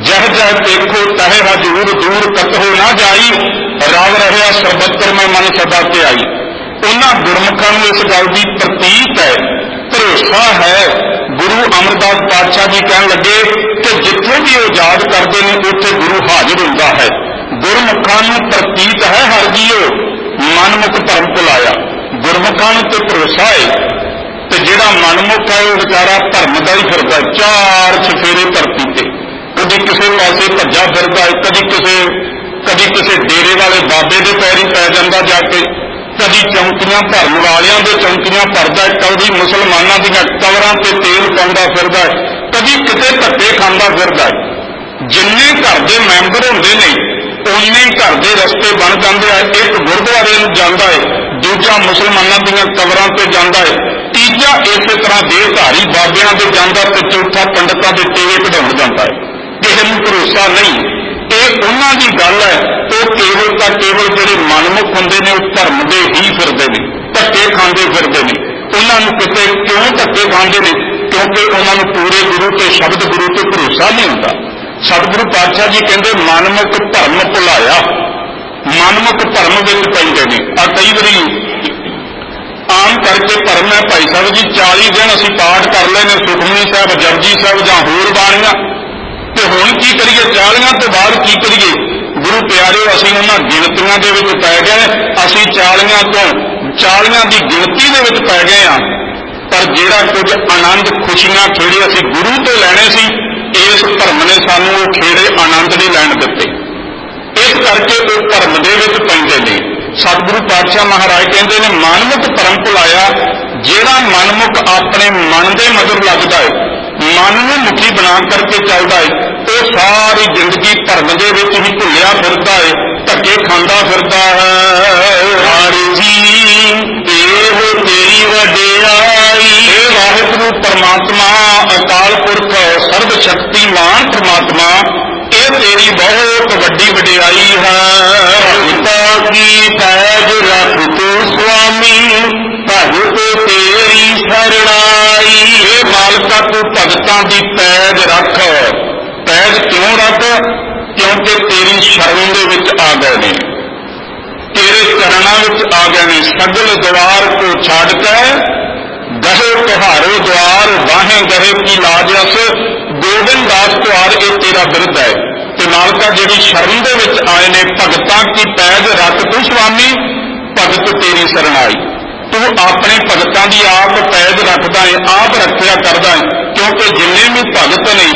ਜਹ ਜਹ ਦੇਖੋ, ਤਹਿ ਹਜੂਰ ਦੂਰ ਕਤਹੋ ਨਾ ਜਾਈ, ਰਵ ਰਹਿਆ ਸਰਬੱਤਰ ਮੈਂ ਮਨ ਸਦਾ ਤੇ ਆਈ ਉਹਨਾਂ ਗੁਰਮੁਖਾਂ ਨੂੰ ਇਸ ਗੱਲ ਦੀ ਪ੍ਰਤੀਤ ਹੈ, ਭਰੋਸਾ ਹੈ। ਗੁਰੂ ਅਮਰਦਾਸ ਪਾਤਸ਼ਾਹ ਜੀ ਕਹਿਣ ਲੱਗੇ ਕਿ ਜਿੱਥੇ ਵੀ ਉਹ ਯਾਦ ਕਰਦੇ ਨੇ, ਉੱਥੇ ਗੁਰੂ ਹਾਜ਼ਰ ਹੁੰਦਾ ਹੈ। ਗੁਰਮੁਖਾਂ ਨੂੰ ਪ੍ਰਤੀਤ ਹੈ ਹਰ ਜੀਓ, ਮਨਮੁਖ ਧਰਮ ਭੁਲਾਇਆ ਗੁਰਮੁਖਾਂ ਨੂੰ ਤੇ ਭਰੋਸਾ ਹੈ। ਤੇ ਜਿਹੜਾ ਮਨਮੁਖ ਹੈ, ਉਹ ਵਿਚਾਰਾ ਧਰਮ ਦਾ ਹੀ ਫਿਰਦਾ ਚਾਰ ਚਫੇਰੇ ਧਰਤੀ ਤੇ। ਕਦੀ ਕਿਸੇ ਪਾਸੇ ਭੱਜਾ ਫਿਰਦਾ ਹੈ, ਕਦੀ ਕਿਸੇ ਕਦੀ ਕਿਸੇ ਡੇਰੇ ਵਾਲੇ ਬਾਬੇ ਦੇ ਪੈਰੀ ਪੈ ਜਾਂਦਾ ਜਾ ਕੇ। ਕਦੀ ਚੌਂਕੀਆਂ ਭਰਨ ਵਾਲਿਆਂ ਦੇ ਚੌਂਕੀਆਂ ਭਰਦਾ ਕਦੀ ਮੁਸਲਮਾਨਾਂ ਦੀਆਂ ਕਬਰਾਂ ਤੇ ਤੇਲ ਪਾਉਂਦਾ ਫਿਰਦਾ ਕਦੀ ਕਿਤੇ ਧੱਕੇ ਖਾਂਦਾ ਫਿਰਦਾ ਜਿੰਨੇ ਘਰ ਦੇ ਮੈਂਬਰ ਹੁੰਦੇ ਨੇ ਉਨੇ ਘਰ ਦੇ ਰਸਤੇ ਬਣ ਜਾਂਦੇ ਆ, ਇੱਕ ਗੁਰਦੁਆਰੇ ਨੂੰ ਜਾਂਦਾ ਏ ਦੂਜਾ ਮੁਸਲਮਾਨਾਂ ਦੀਆਂ ਕਬਰਾਂ ਤੇ ਜਾਂਦਾ ਏ ਤੀਜਾ ਇਸੇ ਤਰ੍ਹਾਂ ਦੇਵਧਾਰੀ ਬਾਬਿਆਂ ਦੇ ਜਾਂਦਾ ਤੇ ਚੌਥਾ ਪੰਡਤਾਂ ਦੇ ਟੇਵੇ ਕਢਾਉਣ ਜਾਂਦਾ ਏ ਕਿਸੇ ਨੂੰ ਭਰੋਸਾ ਨਹੀਂ। ਇਹ ਉਹਨਾਂ ਦੀ ਗੱਲ ਹੈ, ਉਹ ਕੇਵਲ ਤਾਂ ਕੇਵਲ ਜਿਹੜੇ ਮਨਮੁਖ ਹੁੰਦੇ ਨੇ, ਉਹ ਧਰਮ ਧੱਕੇ ਫਿਰਦੇ ਨੇ। ਉਹਨਾਂ ਨੂੰ ਕਿਤੇ ਕਿਉਂ ਧੱਕੇ ਖਾਂਦੇ ਨੇ? ਕਿਉਂਕਿ ਉਹਨਾਂ ਨੂੰ ਪੂਰੇ ਗੁਰੂ ਤੇ ਸ਼ਬਦ ਗੁਰੂ ਤੇ ਭਰੋਸਾ ਨਹੀਂ ਹੁੰਦਾ। ਸਤਿਗੁਰੂ ਪਾਤਸ਼ਾਹ ਜੀ ਕਹਿੰਦੇ, ਮਨਮੁਖ ਧਰਮ ਭੁਲਾਇਆ। ਮਨਮੁਖ ਧਰਮ ਵਿੱਚ ਪੈਂਦੇ ਨੇ। ਆ ਕਈ ਵਾਰੀ ਆਮ ਕਰਕੇ ਧਰਮ ਹੈ ਭਾਈ ਸਾਹਿਬ ਜੀ 40 ਦਿਨ ਅਸੀਂ ਪਾਠ ਕਰ ਲਏ ਨੇ ਸੁਖਮਨੀ ਸਾਹਿਬ, ਜਪਜੀ ਸਾਹਿਬ ਜਾਂ ਹੋਰ ਬਾਣੀਆਂ। ਤੇ ਹੁਣ ਕੀ ਕਰੀਏ? 40 ਤੋਂ ਬਾਅਦ ਕੀ ਕਰੀਏ? ਗੁਰੂ ਪਿਆਰਿਓ, ਅਸੀਂ ਉਹਨਾਂ ਗਿਣਤੀਆਂ ਦੇ ਵਿੱਚ ਪੈ ਗਏ। ਅਸੀਂ 40 ਤੋਂ 40 ਦੀ ਗਿਣਤੀ ਦੇ ਵਿੱਚ ਪੈ ਗਏ ਆ ਪਰ ਜਿਹੜਾ ਕੁਝ ਆਨੰਦ ਖੁਸ਼ੀਆਂ ਖੇੜੇ ਅਸੀਂ ਗੁਰੂ ਤੋਂ ਲੈਣੇ ਸੀ, ਇਸ ਧਰਮ ਨੇ ਸਾਨੂੰ ਉਹ ਖੇੜੇ ਆਨੰਦ ਨਹੀਂ ਲੈਣ ਦਿੱਤੇ। ਇਸ ਕਰਕੇ ਉਹ ਧਰਮ ਦੇ ਵਿੱਚ ਪੈਂਦੇ ਨੇ। ਸਤਿਗੁਰੂ ਪਾਤਸ਼ਾਹ ਮਹਾਰਾਜ ਕਹਿੰਦੇ ਨੇ, ਮਾਨਵਤ ਧਰਮ ਭੁਲਾਇਆ ਜਿਹੜਾ ਮਨਮੁਖ ਆਪਣੇ ਮਨ ਦੇ ਮਗਰ ਲੱਗਦਾ ਹੈ ਮਨ ਨੂੰ ਮੁਖੀ ਬਣਾ ਕਰਕੇ ਚੱਲਦਾ ਹੈ ਉਹ ਸਾਰੀ ਜ਼ਿੰਦਗੀ ਧਰਮ ਦੇ ਵਿੱਚ ਹੀ ਭੁੱਲਿਆ ਫਿਰਦਾ ਹੈ ਧੱਕੇ ਖਾਂਦਾ ਫਿਰਦਾ ਹੈ। ਹਰ ਜੀ ਇਹੋ ਤੇਰੀ ਵਡਿਆਈ। ਇਹ ਵਾਹਿਗੁਰੂ ਪਰਮਾਤਮਾ ਅਕਾਲ ਪੁਰਖ ਸਰਬ ਸ਼ਕਤੀਮਾਨ ਪਰਮਾਤਮਾ ਤੇਰੀ ਬਹੁਤ ਵੱਡੀ ਵਡਿਆਈ ਹੈ। ਭਗਤਾ ਕੀ ਪੈਜ ਰੱਖ ਤੂੰ ਸੁਆਮੀ ਭਗਤ ਤੇਰੀ ਸਰਣਾਈ। ਇਹ ਮਾਲਕਾ, ਤੂੰ ਭਗਤਾਂ ਦੀ ਪੈਜ ਰੱਖ। ਪੈਜ ਕਿਉਂ ਰੱਖ? ਕਿਉਂਕਿ ਤੇਰੀ ਸ਼ਰਨ ਦੇ ਵਿੱਚ ਆ ਗਏ ਨੇ। ਤੇਰੇ ਚਰਨਾਂ ਵਿੱਚ ਆ ਗਏ ਨੇ। ਸਗਲ ਦਵਾਰ ਕੋ ਛੱਡ ਕੇ ਗਹੇ ਤੁਹਾਰੋ ਦਵਾਰ, ਬਾਹੇ ਗਹੇ ਕੀ ਲਾਜ ਅਸ। ਗੋਬਿੰਦ ਦਾਸ ਤੁਹਾਰ ਇਹ ਤੇਰਾ ਬਿਰਧ ਹੈ। ਤੇ ਮਾਲਕਾ ਜਿਹੜੀ ਸ਼ਰਨ ਦੇ ਵਿੱਚ ਆਏ ਨੇ ਭਗਤਾਂ ਕੀ ਪੈਜ ਰੱਖ ਤੂੰ ਸੁਆਮੀ ਭਗਤ ਤੇਰੀ ਸਰਣਾਈ ਤੂੰ ਆਪਣੇ ਭਗਤਾਂ ਦੀ ਆਪ ਪੈਜ ਰੱਖਦਾ ਹੈ ਆਪ ਰੱਖਿਆ ਕਰਦਾ ਹੈ ਕਿਉਂਕਿ ਜਿੰਨੇ ਵੀ ਭਗਤ ਨੇ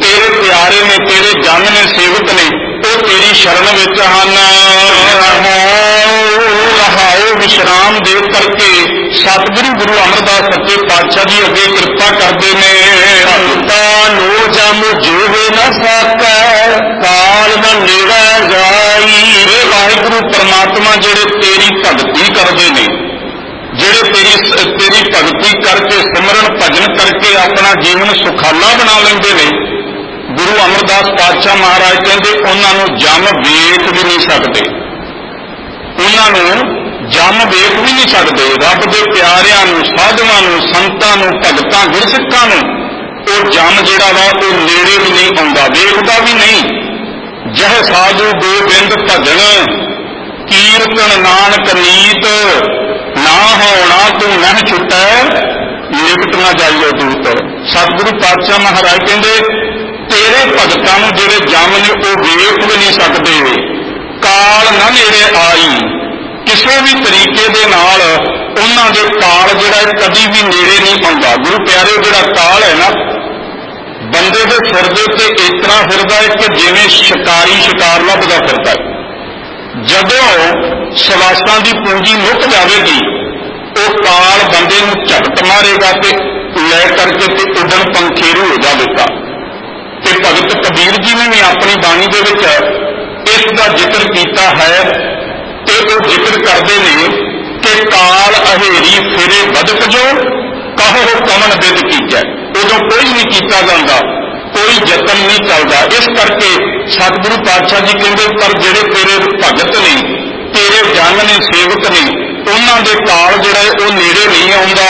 ਤੇਰੇ ਪਿਆਰੇ ਨੇ ਤੇਰੇ ਜਨ ਨੇ ਸੇਵਕ ਨੇ ਉਹ ਤੇਰੀ ਸ਼ਰਨ ਵਿੱਚ ਹਨ ਰਹਾਓ ਵਿਸ਼ਰਾਮ ਦੇ ਕਰਕੇ ਸਤਿਗੁਰੂ ਗੁਰੂ ਅਮਰਦਾਸ ਸੱਚੇ ਪਾਤਸ਼ਾਹ ਜੀ ਅੱਗੇ ਕਿਰਪਾ ਕਰਦੇ ਨੇ। ਭਗਤਾਂ ਜਮ ਜੋਵੇ ਨਾ ਸਕੈ, ਕਾਲ ਨ ਨੇੜੇ ਜਾਈ। ਇਹ ਵਾਹਿਗੁਰੂ, ਪਰਮਾਤਮਾ ਜਿਹੜੇ ਤੇਰੀ ਭਗਤੀ ਕਰਦੇ ਨੇ, ਜਿਹੜੇ ਤੇਰੀ ਤੇਰੀ ਭਗਤੀ ਕਰਕੇ ਸਿਮਰਨ, ਭਜਨ ਕਰਕੇ ਆਪਣਾ ਜੀਵਨ ਸੁਖਾਲਾ ਬਣਾ ਲੈਂਦੇ ਨੇ। ਗੁਰੂ ਅਮਰਦਾਸ ਪਾਤਸ਼ਾਹ ਮਹਾਰਾਜ ਕਹਿੰਦੇ, ਉਹਨਾਂ ਨੂੰ ਜਮ ਵੇਖ ਵੀ ਨਹੀਂ ਸਕਦੇ। ਉਹਨਾਂ ਨੂੰ ਜਮ ਵੇਖ ਵੀ ਨਹੀਂ ਸਕਦੇ। ਰੱਬ ਦੇ ਪਿਆਰਿਆਂ ਨੂੰ ਸਾਧਵਾਂ ਨੂੰ, ਸੰਤਾਂ ਨੂੰ, ਭਗਤਾਂ, ਗੁਰਸਿੱਖਾਂ ਨੂੰ, ਉਹ ਜਮ ਜਿਹੜਾ ਵਾ, ਉਹ ਨੇੜੇ ਵੀ ਨਹੀਂ ਆਉਂਦਾ। ਵੇਖਦਾ ਵੀ ਨਹੀਂ। ਜਹ ਸਾਧੂ ਗੋਬਿੰਦ ਭਜਨ, ਕੀਰਤਨ ਨਾਨਕ ਨੀਤ, ਨਾ ਹੋਣਾ ਤੂੰ ਨਹਿ ਛੁਟੈ, ਨਿਕਟ ਨਾ ਜਾਈਓ ਦੂਤ ਸਤਿਗੁਰੂ ਪਾਤਸ਼ਾਹ ਮਹਾਰਾਜ ਕਹਿੰਦੇ, ਤੇਰੇ ਭਗਤਾਂ ਨੂੰ ਜਿਹੜੇ ਜਮ ਨੇ, ਉਹ ਵੇਖ ਵੀ ਨਹੀਂ ਸਕਦੇ। ਕਾਲ ਨਾ ਨੇੜੇ ਆਈ। ਕਿਸੇ ਵੀ ਤਰੀਕੇ ਦੇ ਨਾਲ ਉਹਨਾਂ ਦੇ ਕਾਲ ਜਿਹੜਾ ਕਦੀ ਵੀ ਨੇੜੇ ਨਹੀਂ ਆਉਂਦਾ। ਗੁਰੂ ਪਿਆਰੇ, ਜਿਹੜਾ ਕਾਲ ਹੈ ਨਾ, ਬੰਦੇ ਦੇ ਸਿਰ ਦੇ ਉੱਤੇ ਇਸ ਤਰ੍ਹਾਂ ਫਿਰਦਾ ਹੈ ਕਿ ਜਿਵੇਂ ਸ਼ਿਕਾਰੀ ਸ਼ਿਕਾਰ ਲੱਭਦਾ ਫਿਰਦਾ ਹੈ। ਜਦੋਂ ਸਵਾਸਾਂ ਦੀ ਪੂੰਜੀ ਮੁੱਕ ਜਾਵੇਗੀ, ਉਹ ਕਾਲ ਬੰਦੇ ਨੂੰ ਝਟਕ ਮਾਰੇਗਾ ਤੇ ਲੈ ਕਰਕੇ ਤੇ ਉਡਣ ਪੰਖੇਰੂ ਹੋ ਜਾਵੇਗਾ। ਤੇ ਭਗਤ ਕਬੀਰ ਜੀ ਨੇ ਵੀ ਆਪਣੀ ਬਾਣੀ ਦੇ ਵਿੱਚ ਇਸ ਦਾ ਜ਼ਿਕਰ ਕੀਤਾ ਹੈ ਤੇ ਉਹ ਜ਼ਿਕਰ ਕਰਦੇ ਨੇ ਕਿ ਕਾਲ ਅਹੇਰੀ ਫਿਰੇ ਬਦਕ ਜੋ, ਕਹੋ ਕਮਨ ਬਿਦ ਕੀਜੈ। ਉਦੋਂ ਕੋਈ ਨਹੀਂ ਕੀਤਾ ਜਾਂਦਾ, ਕੋਈ ਯਤਨ ਨਹੀਂ ਚੱਲਦਾ। ਇਸ ਕਰਕੇ ਸਤਿਗੁਰੂ ਪਾਤਸ਼ਾਹ ਜੀ ਕਹਿੰਦੇ, ਪਰ ਜਿਹੜੇ ਤੇਰੇ ਭਗਤ ਨੇ, ਤੇਰੇ ਜਨ ਨੇ, ਸੇਵਕ ਨੇ, ਉਹਨਾਂ ਦੇ ਕਾਲ ਜਿਹੜਾ ਉਹ ਨੇੜੇ ਨਹੀਂ ਆਉਂਦਾ।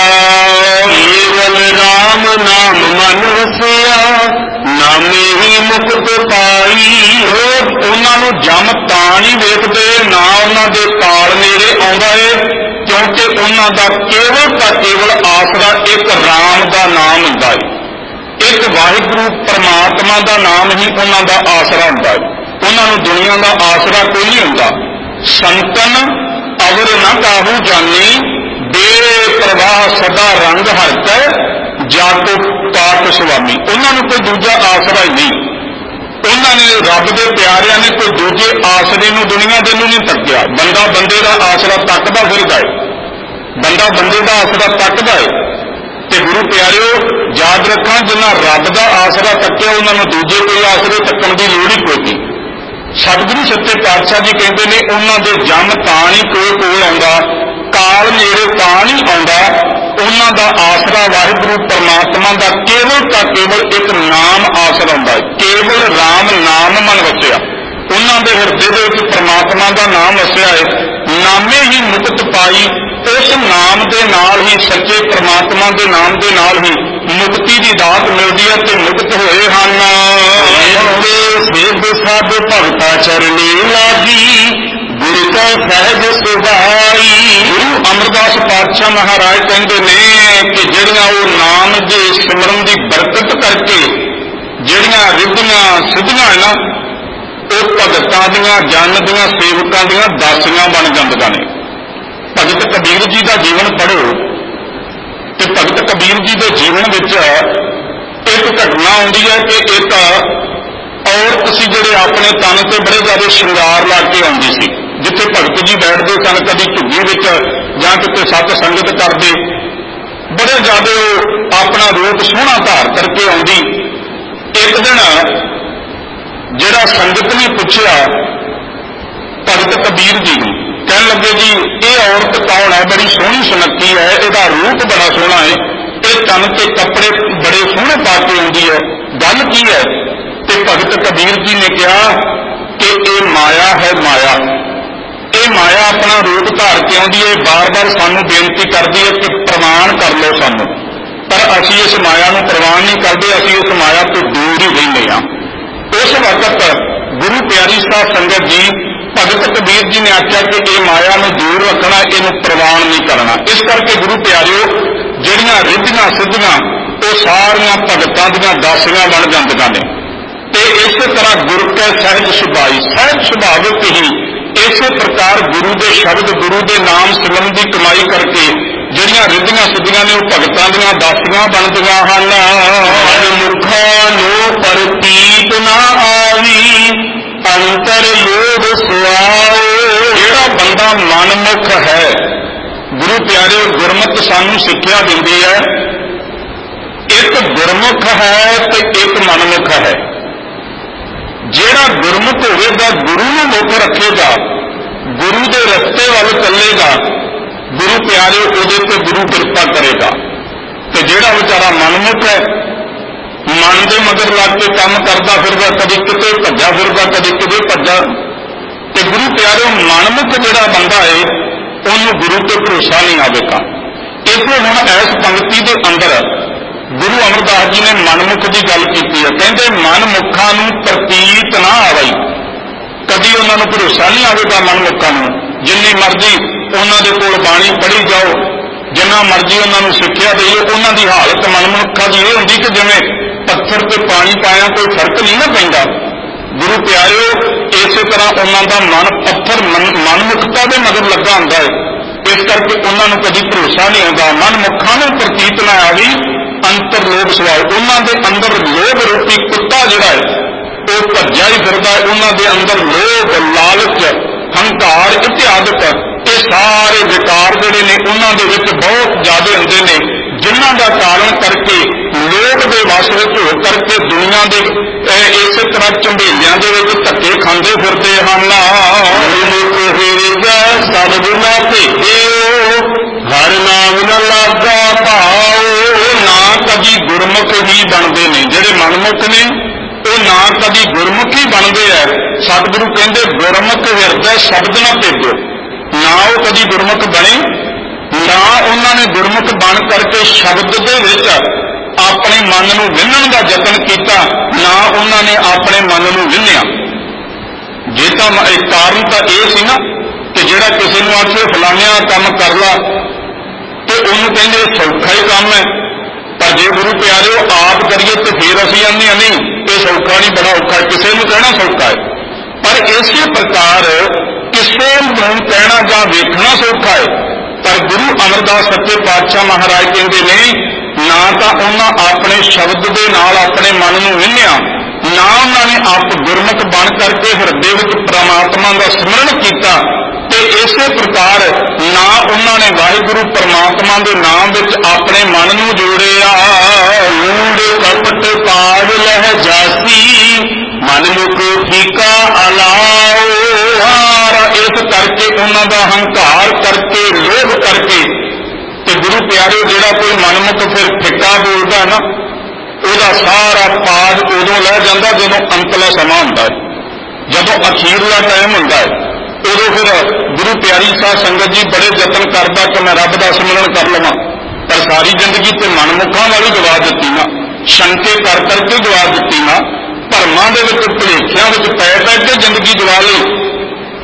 ਕੇਵਲ RAM ਨਾਮ ਮਨ ਵਸਿਆ ਨਾਮੇ ਹੀ ਮੁਕਤ ਪਾਈ ਉਹ ਉਹਨਾਂ ਨੂੰ ਜਮ ਤਾਂ ਨਹੀਂ ਵੇਖਦੇ, ਨਾ ਉਹਨਾਂ ਦੇ ਕਾਲ ਨੇੜੇ ਆਉਂਦਾ ਏ, ਕਿਉਂਕਿ ਉਹਨਾਂ ਦਾ ਕੇਵਲ ਤਾਂ ਕੇਵਲ ਆਸਰਾ ਇੱਕ ਰਾਮ ਦਾ ਨਾਮ ਹੁੰਦਾ ਏ। ਇੱਕ ਵਾਹਿਗੁਰੂ ਪਰਮਾਤਮਾ ਦਾ ਨਾਮ ਹੀ ਉਹਨਾਂ ਦਾ ਆਸਰਾ ਹੁੰਦਾ ਏ। ਉਹਨਾਂ ਨੂੰ ਦੁਨੀਆ ਦਾ ਆਸਰਾ ਕੋਈ ਨਹੀਂ ਹੁੰਦਾ। ਸੰਤਨ ਅਵਰ ਨਾ ਕਾਹੂ ਜਾਣੀ ਬੇ ਪ੍ਰਵਾਹ ਸਦਾ ਰੰਗ ਹਰਕੈ ਜਾਤੋ ਪਾਤ ਸੁਆਮੀ। ਉਹਨਾਂ ਨੂੰ ਕੋਈ ਦੂਜਾ ਆਸਰਾ ਹੀ ਨਹੀਂ। ਉਹਨਾਂ ਨੇ ਰੱਬ ਦੇ ਪਿਆਰਿਆਂ ਨੇ ਕੋਈ ਦੂਜੇ ਆਸਰੇ ਨੂੰ ਦੁਨੀਆ ਦੇ ਨੂੰ ਨਹੀਂ ਤੱਕਿਆ। ਬੰਦਾ ਬੰਦੇ ਦਾ ਆਸਰਾ ਤੱਕਦਾ ਫਿਰਦਾ ਹੈ ਬੰਦਾ ਬੰਦੇ ਦਾ ਆਸਰਾ ਤੱਕਦਾ ਹੈ ਤੇ ਗੁਰੂ ਪਿਆਰਿਓ, ਯਾਦ ਰੱਖਾਂ ਜਿਨ੍ਹਾਂ ਰੱਬ ਦਾ ਆਸਰਾ ਤੱਕਿਆ, ਉਹਨਾਂ ਨੂੰ ਦੂਜੇ ਕੋਈ ਆਸਰੇ ਤੱਕਣ ਦੀ ਲੋੜ ਹੀ ਕੋਈ ਨਹੀਂ। ਸਤਿਗੁਰੂ ਸੱਚੇ ਪਾਤਸ਼ਾਹ ਜੀ ਕਹਿੰਦੇ ਨੇ, ਉਹਨਾਂ ਦੇ ਜਮ ਤਾਂ ਨਹੀਂ ਕੋਈ ਕੋਲ ਆਉਂਦਾ। ਕਾਲ ਨੇੜੇ ਤਾਂ ਨਹੀਂ ਆਉਂਦਾ ਉਹਨਾਂ ਦਾ ਆਸਰਾ ਵਾਹਿਗੁਰੂ ਪਰਮਾਤਮਾ ਦਾ ਕੇਵਲ ਤਾਂ ਕੇਵਲ ਇੱਕ ਨਾਮ ਆਸਰਾ ਹੁੰਦਾ ਹੈ। ਕੇਵਲ RAM ਨਾਮ ਮਨ ਵਸਿਆ ਉਹਨਾਂ ਦੇ ਹਿਰਦੇ ਦੇ ਵਿੱਚ ਪਰਮਾਤਮਾ ਦਾ ਨਾਮ ਵਸਿਆ ਹੈ। ਨਾਮੇ ਹੀ ਮੁਕਤ ਪਾਈ, ਉਸ ਨਾਮ ਦੇ ਨਾਲ ਹੀ, ਸੱਚੇ ਪਰਮਾਤਮਾ ਦੇ ਨਾਮ ਦੇ ਨਾਲ ਹੀ ਮੁਕਤੀ ਦੀ ਦਾਤ ਮਿਲਦੀ ਹੈ ਤੇ ਮੁਕਤ ਹੋਏ ਹਨ। ਸਿੱਧ ਸਭ ਭਗਤਾ ਚਰਨੀ ਲਾਗੀ ਗੁਰੂ ਕਾ ਸਹਿਜ ਸੁਭਾਈ। ਗੁਰੂ ਅਮਰਦਾਸ ਪਾਤਸ਼ਾਹ ਮਹਾਰਾਜ ਕਹਿੰਦੇ ਨੇ ਕਿ ਜਿਹੜੀਆਂ ਉਹ ਨਾਮ ਦੇ ਸਿਮਰਨ ਦੀ ਬਰਕਤ ਕਰਕੇ ਜਿਹੜੀਆਂ ਰਿੱਧੀਆਂ ਸਿੱਧੀਆਂ ਹੈ ਨਾ ਉਹ ਭਗਤਾਂ ਦੀਆਂ, ਜਨ ਦੀਆਂ, ਸੇਵਕਾਂ ਦੀਆਂ ਦਾਸੀਆਂ ਬਣ ਜਾਂਦੀਆਂ ਨੇ। ਭਗਤ ਕਬੀਰ ਜੀ ਦਾ ਜੀਵਨ ਪੜ੍ਹੋ ਤੇ ਭਗਤ ਕਬੀਰ ਜੀ ਦੇ ਜੀਵਨ ਵਿੱਚ ਇੱਕ ਘਟਨਾ ਆਉਂਦੀ ਹੈ ਕਿ ਇੱਕ ਔਰਤ ਸੀ ਜਿਹੜੇ ਆਪਣੇ ਤਨ ਤੇ ਬੜੇ ਜ਼ਿਆਦਾ ਸ਼ਿੰਗਾਰ ਲਾ ਕੇ ਆਉਂਦੀ ਸੀ। ਜਿੱਥੇ ਭਗਤ ਜੀ ਬੈਠਦੇ ਸਨ, ਕਦੀ ਝੁੱਗੀ ਵਿੱਚ ਜਾਂ ਕਿਤੇ ਸਤ ਸੰਗਤ ਕਰਦੇ। ਬੜੇ ਜ਼ਿਆਦਾ ਉਹ ਆਪਣਾ ਰੂਪ ਸੋਹਣਾ ਧਾਰ ਕਰਕੇ ਆਉਂਦੀ। ਇੱਕ ਦਿਨ ਜਿਹੜਾ ਸੰਗਤ ਨੇ ਪੁੱਛਿਆ, ਭਗਤ ਕਬੀਰ ਜੀ ਨੂੰ, ਕਹਿਣ ਲੱਗੇ ਜੀ, ਇਹ ਔਰਤ ਕੌਣ ਹੈ? ਬੜੀ ਸੋਹਣੀ ਸੁਨੱਖੀ ਹੈ, ਇਹਦਾ ਰੂਪ ਬੜਾ ਸੋਹਣਾ ਹੈ। ਇਹ ਤਨ ਤੇ ਕੱਪੜੇ ਬੜੇ ਸੋਹਣੇ ਪਾ ਕੇ ਆਉਂਦੀ ਹੈ। ਗੱਲ ਕੀ ਹੈ? ਤੇ ਭਗਤ ਕਬੀਰ ਜੀ ਨੇ ਕਿਹਾ ਕਿ ਇਹ ਮਾਇਆ ਹੈ ਮਾਇਆ। ਇਹ ਮਾਇਆ ਆਪਣਾ ਰੂਪ ਧਾਰ ਕੇ ਆਉਂਦੀ ਹੈ, ਬਾਰ-ਬਾਰ ਸਾਨੂੰ ਬੇਨਤੀ ਕਰਦੀ ਹੈ ਕਿ ਪ੍ਰਮਾਣ ਕਰ ਲਓ ਸਾਨੂੰ। ਪਰ ਅਸੀਂ ਇਸ ਮਾਇਆ ਨੂੰ ਪ੍ਰਵਾਨ ਨਹੀਂ ਕਰਦੇ, ਅਸੀਂ ਉਸ ਮਾਇਆ ਤੋਂ ਦੂਰ ਹੀ ਰਹਿੰਦੇ ਹਾਂ। ਉਸ ਵਕਤ ਗੁਰੂ ਪਿਆਰੀ ਸਾਹਿਬ ਸੰਗਤ ਜੀ, ਭਗਤ ਕਬੀਰ ਜੀ ਨੇ ਆਖਿਆ ਕਿ ਇਹ ਮਾਇਆ ਨੂੰ ਦੂਰ ਰੱਖਣਾ, ਇਹਨੂੰ ਪ੍ਰਵਾਨ ਨਹੀਂ ਕਰਨਾ। ਇਸ ਕਰਕੇ ਗੁਰੂ ਪਿਆਰਿਓ, ਜਿਹੜੀਆਂ ਰਿੱਧੀਆਂ ਸਿੱਧੀਆਂ, ਉਹ ਸਾਰੀਆਂ ਭਗਤਾਂ ਦੀਆਂ ਦਾਸੀਆਂ ਬਣ ਜਾਂਦੀਆਂ ਨੇ। ਤੇ ਇਸੇ ਤਰ੍ਹਾਂ ਗੁਰੂ ਕੈ ਸਹਿਜ ਸੁਭਾਈ, ਸਹਿਜ ਸੁਭਾਵਿਕ ਹੀ ਇਸੇ ਪ੍ਰਕਾਰ ਗੁਰੂ ਦੇ ਸ਼ਬਦ, ਗੁਰੂ ਦੇ ਨਾਮ ਸਿਮਰਨ ਦੀ ਕਮਾਈ ਕਰਕੇ ਜਿਹੜੀਆਂ ਰਿੱਧੀਆਂ ਸਿੱਧੀਆਂ ਨੇ ਉਹ ਭਗਤਾਂ ਦੀਆਂ ਦਾਸੀਆਂ ਬਣਦੀਆਂ ਹਨ। ਮੁਖਾਂ ਨੂੰ ਪ੍ਰਤੀਤ ਨਾ ਆਵੀ, ਅੰਤਰ ਲੋਭ ਸੁਆਓ ਜਿਹੜਾ ਬੰਦਾ ਮਨਮੁਖ ਹੈ, ਗੁਰੂ ਪਿਆਰੇ ਗੁਰਮਤ ਸਾਨੂੰ ਸਿੱਖਿਆ ਦਿੰਦੀ ਹੈ। ਇੱਕ ਗੁਰਮੁਖ ਹੈ ਤੇ ਇੱਕ ਮਨਮੁਖ ਹੈ। ਜਿਹੜਾ ਗੁਰਮੁਖ ਹੋਵੇਗਾ, ਗੁਰੂ ਨੂੰ ਮੁੱਖ ਰੱਖੇਗਾ, ਗੁਰੂ ਦੇ ਰਸਤੇ ਵੱਲ ਚੱਲੇਗਾ, ਗੁਰੂ ਪਿਆਰੇ ਉਹਦੇ ਤੇ ਗੁਰੂ ਕਿਰਪਾ ਕਰੇਗਾ। ਤੇ ਜਿਹੜਾ ਵਿਚਾਰਾ ਮਨਮੁਖ ਹੈ, ਮਨ ਦੇ ਮਗਰ ਲੱਗ ਕੇ ਕੰਮ ਕਰਦਾ ਫਿਰਦਾ, ਕਦੇ ਕਿਤੇ ਭੱਜਾ ਫਿਰਦਾ, ਕਦੇ ਕਿਤੇ ਭੱਜਾ ਤੇ ਗੁਰੂ ਪਿਆਰੇ ਮਨਮੁਖ ਜਿਹੜਾ ਬੰਦਾ ਹੈ, ਉਹਨੂੰ ਗੁਰੂ ਤੇ ਭਰੋਸਾ ਨਹੀਂ ਆਵੇਗਾ। ਇਸੇ ਹੁਣ ਇਸ ਪੰਕਤੀ ਦੇ ਅੰਦਰ ਗੁਰੂ ਅਮਰਦਾਸ ਜੀ ਨੇ ਮਨਮੁਖ ਦੀ ਗੱਲ ਕੀਤੀ ਹੈ। ਕਹਿੰਦੇ, ਮਨਮੁਖਾਂ ਨੂੰ ਪ੍ਰਤੀਤ ਨਾ ਆਵਈ। ਕਦੀ ਉਹਨਾਂ ਨੂੰ ਭਰੋਸਾ ਨਹੀਂ ਆਵੇਗਾ ਮਨਮੁਖਾਂ ਨੂੰ। ਜਿੰਨੀ ਮਰਜ਼ੀ ਉਹਨਾਂ ਦੇ ਕੋਲ ਬਾਣੀ ਪੜ੍ਹੀ ਜਾਓ, ਜਿੰਨਾ ਮਰਜ਼ੀ ਉਹਨਾਂ ਨੂੰ ਸਿੱਖਿਆ ਦੇਈਏ, ਉਹਨਾਂ ਦੀ ਹਾਲਤ ਮਨਮੁਖਾਂ ਦੀ ਇਹ ਹੁੰਦੀ ਕਿ ਜਿਵੇਂ ਪੱਥਰ ਤੇ ਪਾਣੀ ਪਾਇਆ ਕੋਈ ਫ਼ਰਕ ਨਹੀਂ ਨਾ ਪੈਂਦਾ। ਗੁਰੂ ਪਿਆਰਿਓ, ਇਸੇ ਤਰ੍ਹਾਂ ਉਹਨਾਂ ਦਾ ਮਨ ਪੱਥਰ ਮਨਮੁਖਤਾ ਦੇ ਮਗਰ ਲੱਗਾ ਹੁੰਦਾ ਹੈ। ਇਸ ਕਰਕੇ ਉਹਨਾਂ ਨੂੰ ਕਦੀ ਭਰੋਸਾ ਨਹੀਂ ਆਉਂਦਾ। ਮਨਮੁਖਾਂ ਨੂੰ ਪ੍ਰਤੀਤ ਨਾ ਆਵੀ। ਅੰਤਰ ਲੋਭ ਸਵਾਲ, ਉਹਨਾਂ ਦੇ ਅੰਦਰ ਲੋਭ ਰੂਪੀ ਕੁੱਤਾ ਜਿਹੜਾ ਹੈ, ਉਹ ਭੱਜਿਆ ਹੀ ਫਿਰਦਾ ਉਹਨਾਂ ਦੇ ਅੰਦਰ ਲੋਭ, ਲਾਲਚ, ਹੰਕਾਰ ਇਤਿਆਦਿਕ ਇਹ ਸਾਰੇ ਵਿਕਾਰ ਜਿਹੜੇ ਨੇ, ਉਹਨਾਂ ਦੇ ਵਿੱਚ ਬਹੁਤ ਜ਼ਿਆਦਾ ਹੁੰਦੇ ਨੇ, ਜਿਨ੍ਹਾਂ ਦਾ ਕਾਰਨ ਕਰਕੇ ਲੋਕ ਦੇ ਵਸ ਵਿੱਚ ਹੋ ਕਰਕੇ ਦੁਨੀਆ ਦੇ ਇਸੇ ਤਰ੍ਹਾਂ ਝੰਡੇਲਿਆਂ ਦੇ ਵਿੱਚ ਧੱਕੇ ਖਾਂਦੇ ਫਿਰਦੇ ਹਨ। ਲੋਕ ਹੋਵੇਗਾ ਸਭ ਗੁਨਾ ਭੇਜਿਓ ਹਰ ਨਾਮ ਨ ਲਾਗਾ ਭਾਉ ਜੀ ਗੁਰਮੁਖ ਹੀ ਬਣਦੇ ਨੇ। ਜਿਹੜੇ ਮਨਮੁਖ ਨੇ, ਉਹ ਨਾ ਕਦੀ ਗੁਰਮੁਖੀ ਬਣਦੇ ਐ। ਸਤਿਗੁਰੂ ਕਹਿੰਦੇ, ਗੁਰਮੁਖ ਹਿਰਦੇ ਸ਼ਬਦ ਨਾ ਭੇਜੋ। ਨਾ ਉਹ ਕਦੀ ਗੁਰਮੁਖ ਬਣੇ, ਨਾ ਉਹਨਾਂ ਨੇ ਗੁਰਮੁਖ ਬਣ ਕਰਕੇ ਸ਼ਬਦ ਦੇ ਵਿੱਚ ਆਪਣੇ ਮਨ ਨੂੰ ਵਿੰਨਣ ਦਾ ਯਤਨ ਕੀਤਾ, ਨਾ ਉਹਨਾਂ ਨੇ ਆਪਣੇ ਮਨ ਨੂੰ ਵਿੰਨਿਆ। ਜੇ ਤਾਂ ਇੱਕ ਕਾਰਨ ਤਾਂ ਇਹ ਸੀ ਨਾ ਕਿ ਜਿਹੜਾ ਕਿਸੇ ਨੂੰ ਆਖੇ, ਫਲਾਣਿਆ ਕੰਮ ਕਰ ਲਾ, ਤੇ ਉਹਨੂੰ ਕਹਿੰਦੇ, ਸੌਖਾ ਹੀ ਕੰਮ ਹੈ ਪਰ ਜੇ ਗੁਰੂ ਪਿਆਰਿਓ, ਆਪ ਕਰੀਏ ਤੇ ਫੇਰ ਅਸੀਂ ਆਨੇ ਆ ਨਹੀਂ, ਇਹ ਸੌਖਾ ਨਹੀਂ ਬੜਾ ਔਖਾ। ਕਿਸੇ ਨੂੰ ਕਹਿਣਾ ਸੌਖਾ ਹੈ। ਪਰ ਇਸੇ ਪ੍ਰਕਾਰ ਕਿਸੇ ਨੂੰ ਕਹਿਣਾ ਜਾਂ ਵੇਖਣਾ ਸੌਖਾ ਹੈ। ਪਰ ਗੁਰੂ ਅਮਰਦਾਸ ਸੱਚੇ ਪਾਤਸ਼ਾਹ ਮਹਾਰਾਜ ਕਹਿੰਦੇ ਨੇ, ਨਾ ਤਾਂ ਉਹਨਾਂ ਆਪਣੇ ਸ਼ਬਦ ਦੇ ਨਾਲ ਆਪਣੇ ਮਨ ਨੂੰ ਵਿੰਨਿਆ, ਨਾ ਉਹਨਾਂ ਨੇ ਆਪ ਗੁਰਮੁਖ ਬਣ ਕਰਕੇ ਹਿਰਦੇ ਵਿੱਚ ਪ੍ਰਮਾਤਮਾ ਦਾ ਸਿਮਰਨ ਕੀਤਾ ਇਸੇ ਪ੍ਰਕਾਰ ਨਾ ਉਹਨਾਂ ਨੇ ਵਾਹਿਗੁਰੂ ਪਰਮਾਤਮਾ ਦੇ ਨਾਮ ਵਿੱਚ ਆਪਣੇ ਮਨ ਨੂੰ ਜੋੜਿਆ। ਊੜ ਕਪਟ ਪਾੜ ਲਹਿ ਜਾਸੀ, ਮਨ ਮੁਖ ਫੀਕਾ ਅਲਾਓ। ਸਾਰਾ ਇਸ ਕਰਕੇ ਉਹਨਾਂ ਦਾ ਹੰਕਾਰ ਕਰਕੇ, ਲੋਭ ਕਰਕੇ ਤੇ ਗੁਰੂ ਪਿਆਰੇ ਜਿਹੜਾ ਕੋਈ ਮਨਮੁਖ ਫਿਰ ਫਿੱਕਾ ਬੋਲਦਾ ਨਾ, ਉਹਦਾ ਸਾਰਾ ਪਾਜ ਉਦੋਂ ਲੈ ਜਾਂਦਾ ਜਦੋਂ ਅੰਤਲਾ ਸਮਾਂ ਹੁੰਦਾ ਹੈ। ਜਦੋਂ ਅਖੀਰਲਾ ਟਾਈਮ ਹੁੰਦਾ ਹੈ। ਉਦੋਂ ਫਿਰ ਗੁਰੂ ਪਿਆਰੀ ਸਾਹਿਬ ਸੰਗਤ ਜੀ ਬੜੇ ਯਤਨ ਕਰਦਾ ਕਿ ਮੈਂ ਰੱਬ ਦਾ ਸਿਮਰਨ ਕਰ ਲਵਾਂ। ਪਰ ਸਾਰੀ ਜ਼ਿੰਦਗੀ ਤੇ ਮਨਮੁਖਾਂ ਵਾਲੀ ਗਵਾ ਦਿੱਤੀ ਨਾ ਸ਼ੰਕੇ ਕਰ ਕਰਕੇ ਗਵਾ ਦਿੱਤੀ ਨਾ ਭਰਮਾਂ ਦੇ ਵਿੱਚ, ਭਲੇਖਿਆਂ ਵਿੱਚ ਪੈ ਪੈ ਕੇ ਜ਼ਿੰਦਗੀ ਗਵਾ ਲਈ।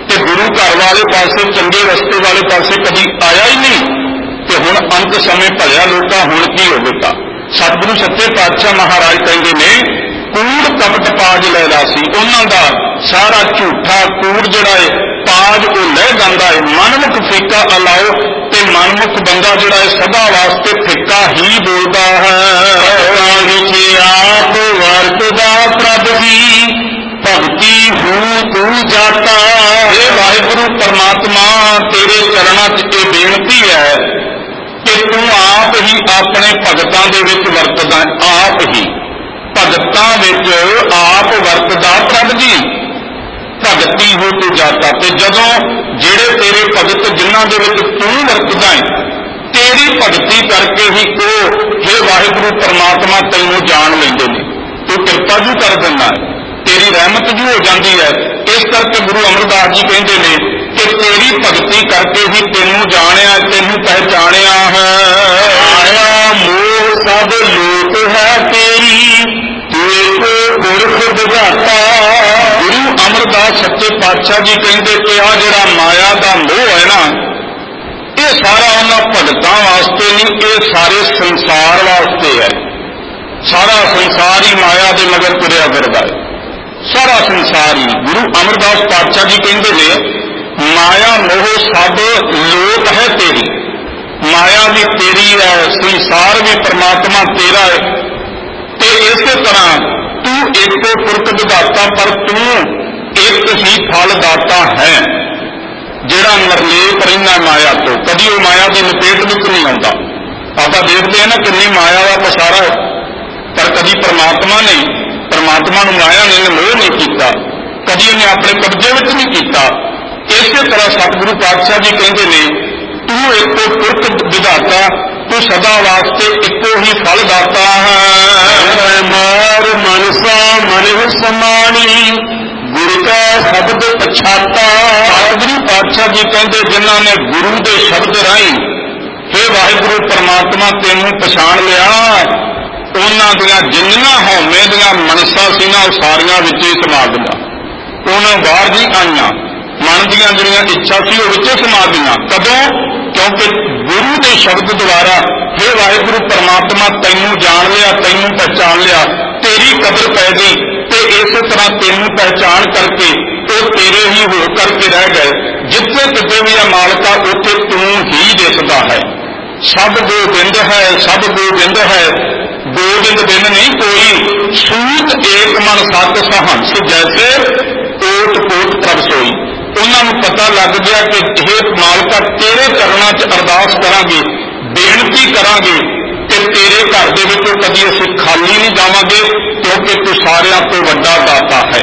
ਤੇ ਗੁਰੂ ਘਰ ਵਾਲੇ ਪਾਸੇ, ਚੰਗੇ ਰਸਤੇ ਵਾਲੇ ਪਾਸੇ ਕਦੀ ਆਇਆ ਹੀ ਨਹੀਂ। ਤੇ ਹੁਣ ਅੰਤ ਸਮੇਂ ਭਲਿਆ ਲੋਕਾਂ, ਹੁਣ ਕੀ ਹੋਵੇਗਾ ਸਤਿਗੁਰੂ ਸੱਚੇ ਪਾਤਸ਼ਾਹ ਮਹਾਰਾਜ ਕਹਿੰਦੇ ਨੇ, ਕੂੜ ਕਪਟ ਪਾਜ ਲੈਦਾ ਸੀ ਉਹਨਾਂ ਦਾ ਸਾਰਾ ਝੂਠਾ ਕੂੜ ਜਿਹੜਾ ਹੈ ਪਾਜ ਉਹ ਲੈ ਜਾਂਦਾ ਹੈ ਮਨਮੁਖ ਫਿੱਕਾ ਅਲਾਓ ਤੇ ਮਨਮੁਖ ਬੰਦਾ ਜਿਹੜਾ ਹੈ ਸਦਾ ਵਾਸਤੇ ਫਿੱਕਾ ਹੀ ਬੋਲਦਾ ਹੈ। ਵਿੱਚ ਆਪ ਵਰਤਦਾ ਪ੍ਰਭ ਦੀ ਭਗਤੀ ਹੂ ਤੂੰ ਜਾਤਾ। ਇਹ ਵਾਹਿਗੁਰੂ ਪਰਮਾਤਮਾ, ਤੇਰੇ ਚਰਨਾਂ 'ਚ ਇਹ ਬੇਨਤੀ ਹੈ ਕਿ ਤੂੰ ਆਪ ਹੀ ਆਪਣੇ ਭਗਤਾਂ ਦੇ ਵਿੱਚ ਵਰਤਦਾ, ਆਪ ਹੀ ਭਗਤਾਂ ਵਿੱਚ ਆਪ ਵਰਤਦਾ ਪ੍ਰਭ ਜੀ। ਭਗਤੀ ਹੋ ਤੂੰ ਜਾਤਾ ਤੇ ਜਦੋਂ ਜਿਹੜੇ ਤੇਰੇ ਭਗਤ ਜਿਨ੍ਹਾਂ ਦੇ ਵਿੱਚ ਤੂੰ ਵਰਤਦਾ ਹੈ ਤੇਰੀ ਭਗਤੀ ਕਰਕੇ ਹੀ ਉਹ हे ਵਾਹਿਗੁਰੂ ਪਰਮਾਤਮਾ ਤੈਨੂੰ ਜਾਣ ਲੈਂਦੇ ਨੇ। ਤੂੰ ਕਿਰਪਾ ਜੂ ਕਰ ਦਿੰਦਾ ਤੇਰੀ ਰਹਿਮਤ ਜੂ ਹੋ ਜਾਂਦੀ ਹੈ। ਇਸ ਕਰਕੇ ਗੁਰੂ ਅਮਰਦਾਸ ਜੀ ਕਹਿੰਦੇ ਨੇ ਕਿ ਤੇਰੀ ਭਗਤੀ ਕਰਕੇ ਹੀ ਤੈਨੂੰ ਜਾਣਿਆ, ਤੈਨੂੰ ਪਹਿਚਾਣਿਆ ਹੈ ਆਇਆ ਮੋਹ ਸਭ ਲੋਕ ਹੈ ਤੇਰੀ ਤੂੰ ਇੱਕ ਪੁਰਖ ਵਿਧਾਤਾ ਗੁਰੂ ਅਮਰਦਾਸ ਸੱਚੇ ਪਾਤਸ਼ਾਹ ਜੀ, ਕਹਿੰਦੇ ਕਿ ਆ ਜਿਹੜਾ ਮਾਇਆ ਦਾ ਮੋਹ ਹੈ ਨਾ, ਇਹ ਸਾਰਾ ਉਹਨਾਂ ਭਗਤਾਂ ਵਾਸਤੇ ਨਹੀਂ, ਇਹ ਸਾਰੇ ਸੰਸਾਰ ਵਾਸਤੇ ਹੈ। ਸਾਰਾ ਸੰਸਾਰ ਹੀ ਮਾਇਆ ਦੇ ਮਗਰ ਤੁਰਿਆ ਫਿਰਦਾ ਹੈ। ਸਾਰਾ ਸੰਸਾਰ ਹੀ। ਗੁਰੂ ਅਮਰਦਾਸ ਪਾਤਸ਼ਾਹ ਜੀ ਕਹਿੰਦੇ ਨੇ, ਮਾਇਆ ਮੋਹ ਸਭ ਲੋਕ ਹੈ ਤੇਰੀ। ਮਾਇਆ ਵੀ ਤੇਰੀ ਹੈ, ਸੰਸਾਰ ਵੀ ਪਰਮਾਤਮਾ ਤੇਰਾ ਹੈ। ਤੇ ਇਸੇ ਤਰ੍ਹਾਂ ਤੂੰ ਇੱਕ ਪੁਰਖ ਵਿਦਾਤਾ ਪਰ ਤੂੰ ਇੱਕ ਹੀ ਫਲ ਦਾਤਾ ਹੈ, ਜਿਹੜਾ ਮਰਲੇਪ ਰਹਿੰਦਾ ਮਾਇਆ ਤੋਂ। ਕਦੀ ਉਹ ਮਾਇਆ ਦੀ ਲਪੇਟ ਵਿੱਚ ਨਹੀਂ ਆਉਂਦਾ। ਆਪਾਂ ਦੇਖਦੇ ਹਾਂ ਨਾ ਕਿੰਨੀ ਮਾਇਆ ਦਾ ਪਸਾਰਾ ਪਰ ਕਦੀ ਪਰਮਾਤਮਾ ਨੇ, ਪਰਮਾਤਮਾ ਨੂੰ ਮਾਇਆ ਨੇ ਮੋਹ ਨਹੀਂ ਕੀਤਾ। ਕਦੀ ਉਹਨੇ ਆਪਣੇ ਕਬਜ਼ੇ ਵਿੱਚ ਨਹੀਂ ਕੀਤਾ। ਇਸੇ ਤਰ੍ਹਾਂ ਸਤਿਗੁਰੂ ਪਾਤਸ਼ਾਹ ਜੀ ਕਹਿੰਦੇ ਨੇ, ਤੂੰ ਇੱਕੋ ਪੁਰਖ ਵਿਧਾਤਾ, ਤੂੰ ਸਦਾ ਵਾਸਤੇ ਇੱਕੋ ਹੀ ਫਲ ਦਾਤਾ ਹੈ। ਮਾਰ ਮਨਸਾ ਮਨਿ ਸਮਾਣੀ ਕਾ ਸ਼ਬਦ ਪਛਾਤਾ ਸਤਿਗੁਰੂ ਪਾਤਸ਼ਾਹ ਜੀ ਕਹਿੰਦੇ, ਜਿਨ੍ਹਾਂ ਨੇ ਗੁਰੂ ਦੇ ਸ਼ਬਦ ਰਾਹੀਂ हे ਵਾਹਿਗੁਰੂ ਪਰਮਾਤਮਾ ਤੈਨੂੰ ਪਛਾਣ ਲਿਆ, ਉਹਨਾਂ ਦੀਆਂ ਜਿੰਨੀਆਂ ਹਉਮੈ ਦੀਆਂ ਮਨਸਾ ਸੀ ਨਾ ਉਹ ਸਾਰੀਆਂ ਵਿੱਚ ਹੀ ਸਮਾ ਗਈਆਂ। ਉਹਨਾਂ ਬਾਹਰ ਨਹੀਂ ਆਈਆਂ, ਮਨ ਦੀਆਂ ਜਿਹੜੀਆਂ ਇੱਛਾ ਸੀ, ਉਹ ਵਿੱਚੇ ਸਮਾ ਗਈਆਂ। ਕਦੋਂ? ਕਿਉਂਕਿ ਗੁਰੂ ਦੇ ਸ਼ਬਦ ਦੁਆਰਾ हे ਵਾਹਿਗੁਰੂ ਪਰਮਾਤਮਾ ਤੈਨੂੰ ਜਾਣ ਲਿਆ, ਤੈਨੂੰ ਪਛਾਣ ਲਿਆ, ਤੇਰੀ ਕਦਰ ਪੈ ਗਈ। ਤੇ ਇਸੇ ਤਰ੍ਹਾਂ ਤੈਨੂੰ ਪਹਿਚਾਣ ਕਰਕੇ ਉਹ ਤੇਰੇ ਹੀ ਹੋ ਕਰਕੇ ਰਹਿ ਗਏ, ਜਿੱਥੇ ਕਿਤੇ ਵੀ ਆ ਮਾਲਕਾ, ਉੱਥੇ ਤੂੰ ਹੀ ਦਿਸਦਾ ਹੈ। ਸਭ ਗੋਬਿੰਦ ਹੈ, ਸਭ ਗੋਬਿੰਦ ਹੈ। ਗੋਬਿੰਦ ਬਿਨ ਨਹੀਂ, ਕੋਈ ਸੂਤ, ਏਕ ਮਨ, ਸਤ ਸਹੰਸ। ਜੈਸੇ ਕੋਟ ਕੋਟ ਪ੍ਰਭ ਸੋਈ। ਉਹਨਾਂ ਨੂੰ ਪਤਾ ਲੱਗ ਗਿਆ ਕਿ ਇਹ ਮਾਲਕਾ, ਤੇਰੇ ਚਰਨਾਂ 'ਚ ਅਰਦਾਸ ਕਰਾਂਗੇ, ਬੇਨਤੀ ਕਰਾਂਗੇ ਕਿ ਤੇਰੇ ਘਰ ਦੇ ਵਿੱਚੋਂ ਕਦੀ ਅਸੀਂ ਖਾਲੀ ਨਹੀਂ ਜਾਵਾਂਗੇ, ਕਿਉਂਕਿ ਤੂੰ ਸਾਰਿਆਂ ਤੋਂ ਵੱਡਾ ਦਾਤਾ ਹੈ।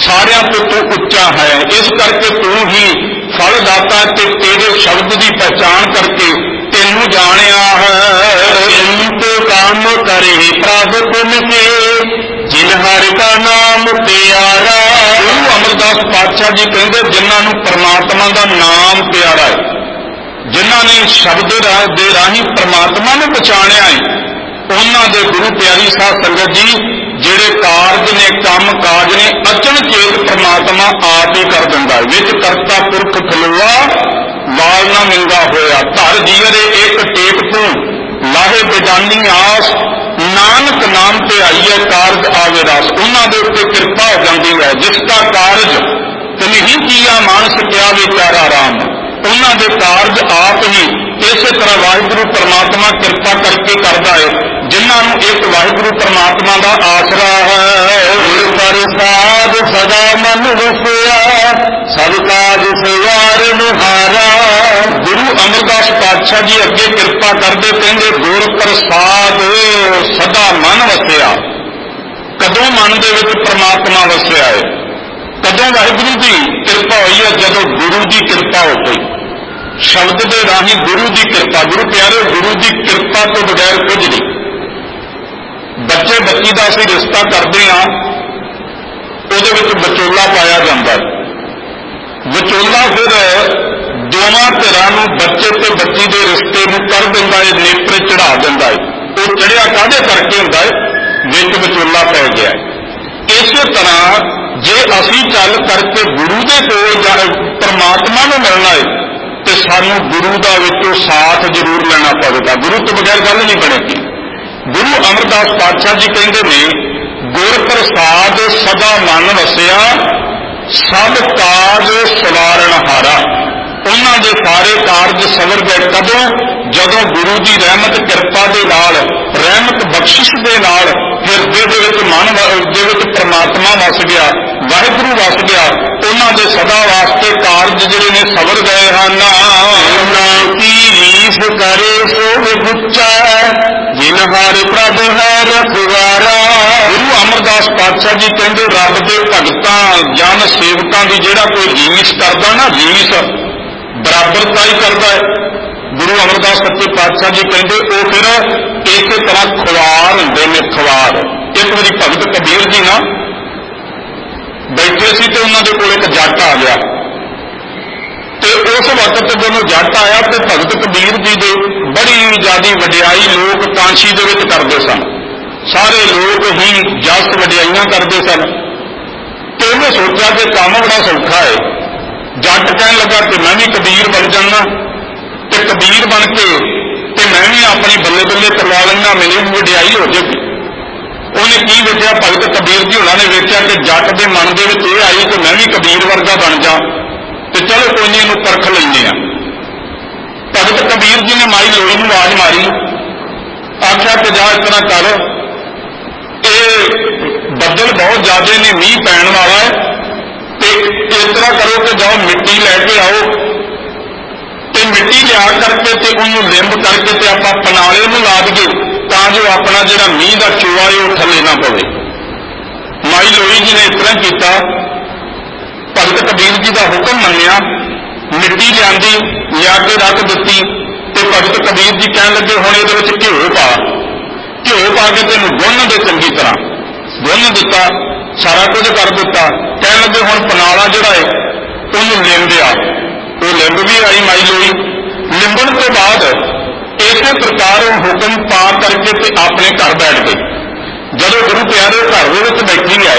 ਸਾਰਿਆਂ ਤੋਂ ਤੂੰ ਉੱਚਾ ਹੈ। ਇਸ ਕਰਕੇ ਤੂੰ ਹੀ ਫਲ ਦਾਤਾ ਤੇ ਤੇਰੇ ਸ਼ਬਦ ਦੀ ਪਛਾਣ ਕਰਕੇ ਤੈਨੂੰ ਜਾਣਿਆ ਹੈ। ਜਿੰਤ ਕੰਮ ਕਰੇ, ਪ੍ਰਭ ਤੁਮ ਕੇ, ਜਿਨ ਹਰਿ ਦਾ ਨਾਮ ਪਿਆਰਾ ਗੁਰੂ ਅਮਰਦਾਸ ਪਾਤਸ਼ਾਹ ਜੀ ਕਹਿੰਦੇ, ਜਿਨ੍ਹਾਂ ਨੂੰ ਪਰਮਾਤਮਾ ਦਾ ਨਾਮ ਪਿਆਰਾ ਹੈ। ਜਿਨ੍ਹਾਂ ਨੇ ਸ਼ਬਦ ਦੇ ਰਾਹੀਂ ਪਰਮਾਤਮਾ ਨੂੰ ਪਛਾਣਿਆ ਹੈ ਉਹਨਾਂ ਦੇ ਗੁਰੂ ਪਿਆਰੀ ਸਾਧ ਸੰਗਤ ਜੀ, ਜਿਹੜੇ ਕਾਰਜ ਨੇ, ਕੰਮ ਕਾਜ ਨੇ, ਅਚਨ ਚੇਤ ਪਰਮਾਤਮਾ ਆਪ ਹੀ ਕਰ ਦਿੰਦਾ ਹੈ ਵਿੱਚ ਕਰਤਾ ਪੁਰਖ ਖਲੋਆ, ਲਾਲ ਨਾ ਮਿਲਦਾ ਹੋਇਆ। ਧਰ ਜੀਰੇ ਇੱਕ ਟੇਕ ਤੋਂ, ਲਾਹੇ ਬੇਜਾਨੀ ਆਸ, ਨਾਨਕ ਨਾਮ ਤੇ ਆਈਏ ਕਾਰਜ ਆਵੇ ਰਸ। ਉਹਨਾਂ ਦੇ ਉੱਤੇ ਕਿਰਪਾ ਹੋ ਜਾਂਦੀ ਹੈ, ਜਿਸ ਦਾ ਕਾਰਜ ਤਨਹੀ ਕੀਆ ਮਾਨਸ ਕਿਆ ਵਿਚਾਰਾ ਰਾਮ। ਉਹਨਾਂ ਦੇ ਕਾਰਜ ਆਪ ਹੀ ਇਸੇ ਤਰ੍ਹਾਂ ਵਾਹਿਗੁਰੂ ਪਰਮਾਤਮਾ ਕਿਰਪਾ ਕਰਕੇ ਕਰਦਾ ਹੈ, ਜਿਨ੍ਹਾਂ ਨੂੰ ਇੱਕ ਵਾਹਿਗੁਰੂ ਪਰਮਾਤਮਾ ਦਾ ਆਸਰਾ ਹੈ। ਗੁਰ ਪ੍ਰਸਾਦ ਸਦਾ ਮਨ ਵਸਿਆ, ਸਭ ਕਾਜ ਸਵਾਰ ਨਿਹਾਰਾ। ਗੁਰੂ ਅਮਰਦਾਸ ਪਾਤਸ਼ਾਹ ਜੀ ਅੱਗੇ ਕਿਰਪਾ ਕਰਦੇ ਕਹਿੰਦੇ ਗੁਰ ਪ੍ਰਸਾਦ ਸਦਾ ਮਨ ਵਸਿਆ। ਕਦੋਂ ਮਨ ਦੇ ਵਿੱਚ ਪਰਮਾਤਮਾ ਵਸਿਆ ਹੈ? ਕਦੋਂ ਵਾਹਿਗੁਰੂ ਦੀ ਕਿਰਪਾ ਹੋਈ ਹੈ, ਜਦੋਂ ਗੁਰੂ ਦੀ ਕਿਰਪਾ ਹੋ ਗਈ। ਸ਼ਬਦ ਦੇ ਰਾਹੀਂ ਗੁਰੂ ਦੀ ਕਿਰਪਾ, ਗੁਰੂ ਪਿਆਰੇ, ਗੁਰੂ ਦੀ ਕਿਰਪਾ ਤੋਂ ਬਗੈਰ ਕੁਝ ਨਹੀਂ। ਬੱਚੇ ਬੱਚੀ ਦਾ ਅਸੀਂ ਰਿਸ਼ਤਾ ਕਰਦੇ ਹਾਂ, ਉਹਦੇ ਵਿੱਚ ਵਿਚੋਲਾ ਪਾਇਆ ਜਾਂਦਾ ਹੈ। ਵਿਚੋਲਾ ਫਿਰ ਦੋਵਾਂ ਧਿਰਾਂ ਨੂੰ ਬੱਚੇ ਤੇ ਬੱਚੀ ਦੇ ਰਿਸ਼ਤੇ ਨੂੰ ਕਰ ਦਿੰਦਾ ਹੈ, ਨੇਪਰੇ ਚੜਾ ਦਿੰਦਾ ਹੈ। ਉਹ ਚੜਿਆ ਕਾਹਦੇ ਕਰਕੇ ਹੁੰਦਾ ਹੈ? ਵਿੱਚ ਵਿਚੋਲਾ ਪੈ ਗਿਆ ਇਸੇ ਤਰ੍ਹਾਂ ਜੇ ਅਸੀਂ ਚੱਲ ਕਰਕੇ ਗੁਰੂ ਦੇ ਕੋਲ ਜਾ ਪਰਮਾਤਮਾ ਨੂੰ ਮਿਲਣਾ ਹੈ ਤੇ ਸਾਨੂੰ ਗੁਰੂ ਦਾ ਵਿੱਚੋਂ ਸਾਥ ਜ਼ਰੂਰ ਲੈਣਾ ਪਵੇਗਾ। ਗੁਰੂ ਤੋਂ ਬਗੈਰ ਗੱਲ ਨਹੀਂ ਬਣੇਗੀ। ਗੁਰੂ ਅਮਰਦਾਸ ਪਾਤਸ਼ਾਹ ਜੀ ਕਹਿੰਦੇ ਨੇ, ਗੁਰ ਪ੍ਰਸਾਦ ਸਦਾ ਮਨ ਵਸਿਆ, ਸਭ ਕਾਜ ਸਵਾਰਨ ਹਾਰਾ। ਉਹਨਾਂ ਦੇ ਸਾਰੇ ਕਾਰਜ ਸਵਰ ਗਏ ਕਦੋਂ ਜਦੋਂ ਗੁਰੂ ਦੀ ਰਹਿਮਤ ਕਿਰਪਾ ਦੇ ਨਾਲ ਰਹਿਮਤ ਬਖਸ਼ਿਸ਼ ਦੇ ਨਾਲ ਹਿਰਦੇ ਦੇ ਵਿੱਚ ਮਨ ਦੇ ਵਿੱਚ ਪ੍ਰਮਾਤਮਾ ਵਸ ਗਿਆ ਵਾਹਿਗੁਰੂ ਵਸ ਗਿਆ ਉਹਨਾਂ ਦੇ ਸਦਾ ਵਾਸਤੇ ਕਾਰਜ ਜਿਹੜੇ ਨੇ ਸਵਰ ਗਏ ਹਨ। ਉਹਨਾਂ ਕੀ ਰੀਸ ਕਰੇ ਸੋ ਵਿਗੁੱਚਾ ਜਿਨ ਹਰ ਪ੍ਰਭ ਹੈ ਰਖਵਾਰਾ। ਗੁਰੂ ਅਮਰਦਾਸ ਪਾਤਸ਼ਾਹ ਜੀ ਕਹਿੰਦੇ ਰੱਬ ਦੇ ਭਗਤਾਂ ਜਨ ਸੇਵਕਾਂ ਦੀ ਜਿਹੜਾ ਕੋਈ ਰੀਸ ਕਰਦਾ ਨਾ ਰੀਸ ਬਰਾਬਰਤਾ ਹੀ ਕਰਦਾ ਹੈ। ਗੁਰੂ ਅਮਰਦਾਸ ਸੱਚੇ ਪਾਤਸ਼ਾਹ ਜੀ ਕਹਿੰਦੇ, ਉਹ ਫਿਰ ਇਸੇ ਤਰ੍ਹਾਂ ਖਵਾਰ ਹੁੰਦੇ ਨੇ ਖਵਾਰ ਇੱਕ ਵਾਰੀ ਭਗਤ ਕਬੀਰ ਜੀ ਨਾ ਬੈਠੇ ਸੀ ਤੇ ਉਹਨਾਂ ਦੇ ਕੋਲ ਇੱਕ ਜੱਟ ਆ ਗਿਆ। ਤੇ ਉਸ ਵਕਤ ਜਦੋਂ ਜੱਟ ਆਇਆ ਤੇ ਭਗਤ ਕਬੀਰ ਜੀ ਦੇ ਬੜੀ ਜਿਆਦੀ ਵਡਿਆਈ ਲੋਕ ਕਾਂਸ਼ੀ ਦੇ ਵਿੱਚ ਕਰਦੇ ਸਨ। ਸਾਰੇ ਲੋਕ ਹੀ ਜਸ ਵਡਿਆਈਆਂ ਕਰਦੇ ਸਨ। ਤੇ ਉਹਨੇ ਸੋਚਿਆ ਕਿ ਕੰਮ ਬੜਾ ਸੌਖਾ ਹੈ ਜੱਟ ਕਹਿਣ ਲੱਗਾ ਕਿ ਮੈਂ ਵੀ ਕਬੀਰ ਬਣ ਜਾਣਾ। ਤੇ ਕਬੀਰ ਬਣ ਕੇ ਤੇ ਮੈਂ ਵੀ ਆਪਣੀ ਬੱਲੇ ਬੱਲੇ ਕਰਵਾ ਲੈਣਾ ਮੇਰੀ ਵੀ ਵਡਿਆਈ ਹੋ ਜਾਵੇ ਉਹਨੇ ਕੀ ਵੇਖਿਆ? ਭਗਤ ਕਬੀਰ ਜੀ ਉਹਨਾਂ ਨੇ ਵੇਖਿਆ ਕਿ ਜੱਟ ਦੇ ਮਨ ਦੇ ਵਿੱਚ ਇਹ ਆਈ ਕਿ ਮੈਂ ਵੀ ਕਬੀਰ ਵਰਗਾ ਬਣ ਜਾ ਤੇ ਚਲੋ ਕੋਈ ਨਹੀਂ, ਇਹਨੂੰ ਪਰਖ ਲੈਂਦੇ ਆ ਭਗਤ ਕਬੀਰ ਜੀ ਨੇ ਮਾਈ ਲੋਈ ਨੂੰ ਆਵਾਜ਼ ਮਾਰੀ। ਆਖਿਆ ਕਿ ਜਾ ਇਸ ਤਰ੍ਹਾਂ ਕਰ। ਇਹ ਬੱਦਲ ਬਹੁਤ ਜ਼ਿਆਦੇ ਨੇ, ਮੀਂਹ ਪੈਣ ਵਾਲਾ ਹੈ। ਤੇ ਇਸ ਤਰ੍ਹਾਂ ਕਰੋ ਕਿ ਜਾਓ ਮਿੱਟੀ ਲੈ ਕੇ ਆਓ। ਤੇ ਮਿੱਟੀ ਲਿਆ ਕਰਕੇ ਤੇ ਉਹਨੂੰ ਲਿੰਬ ਕਰਕੇ ਤੇ ਆਪਾਂ ਪਨਾਲੇ ਨੂੰ ਲਾ ਦਈਏ ਤਾਂ ਜੋ ਆਪਣਾ ਜਿਹੜਾ ਮੀਂਹ ਦਾ ਚੋਆ ਹੈ ਉਹ ਥੱਲੇ ਨਾ ਪਵੇ। ਮਾਈ ਲੋਈ ਜੀ ਨੇ ਇਸ ਤਰ੍ਹਾਂ ਕੀਤਾ। ਭਗਤ ਕਬੀਰ ਜੀ ਦਾ ਹੁਕਮ ਮੰਨਿਆ। ਮਿੱਟੀ ਲਿਆਂਦੀ, ਲਿਆ ਕੇ ਰੱਖ ਦਿੱਤੀ ਤੇ ਭਗਤ ਕਬੀਰ ਜੀ ਕਹਿਣ ਲੱਗੇ, ਹੁਣ ਇਹਦੇ ਵਿੱਚ ਘਿਓ ਪਾ। ਘਿਓ ਪਾ ਕੇ ਤੈਨੂੰ ਗੁੰਨ ਦੇ ਚੰਗੀ ਤਰ੍ਹਾਂ। ਗੁੰਨ ਦਿੱਤਾ, ਸਾਰਾ ਕੁਝ ਕਰ ਦਿੱਤਾ। ਕਹਿਣ ਲੱਗੇ, ਹੁਣ ਪਨਾਲਾ ਜਿਹੜਾ ਹੈ, ਉਹਨੂੰ ਲਿੰਦਿਆ ਉਹ ਲਿੰਬ ਵੀ ਆਈ ਮਾਈ ਲੋਈ। ਲਿੰਬਣ ਤੋਂ ਬਾਅਦ ਇਸੇ ਪ੍ਰਕਾਰ ਉਹ ਹੁਕਮ ਪਾ ਕਰਕੇ ਤੇ ਆਪਣੇ ਘਰ ਬੈਠ ਗਏ ਜਦੋਂ ਗੁਰੂ ਪਿਆਰੇ ਘਰ ਦੇ ਵਿੱਚ ਬੈਠੀ ਹੈ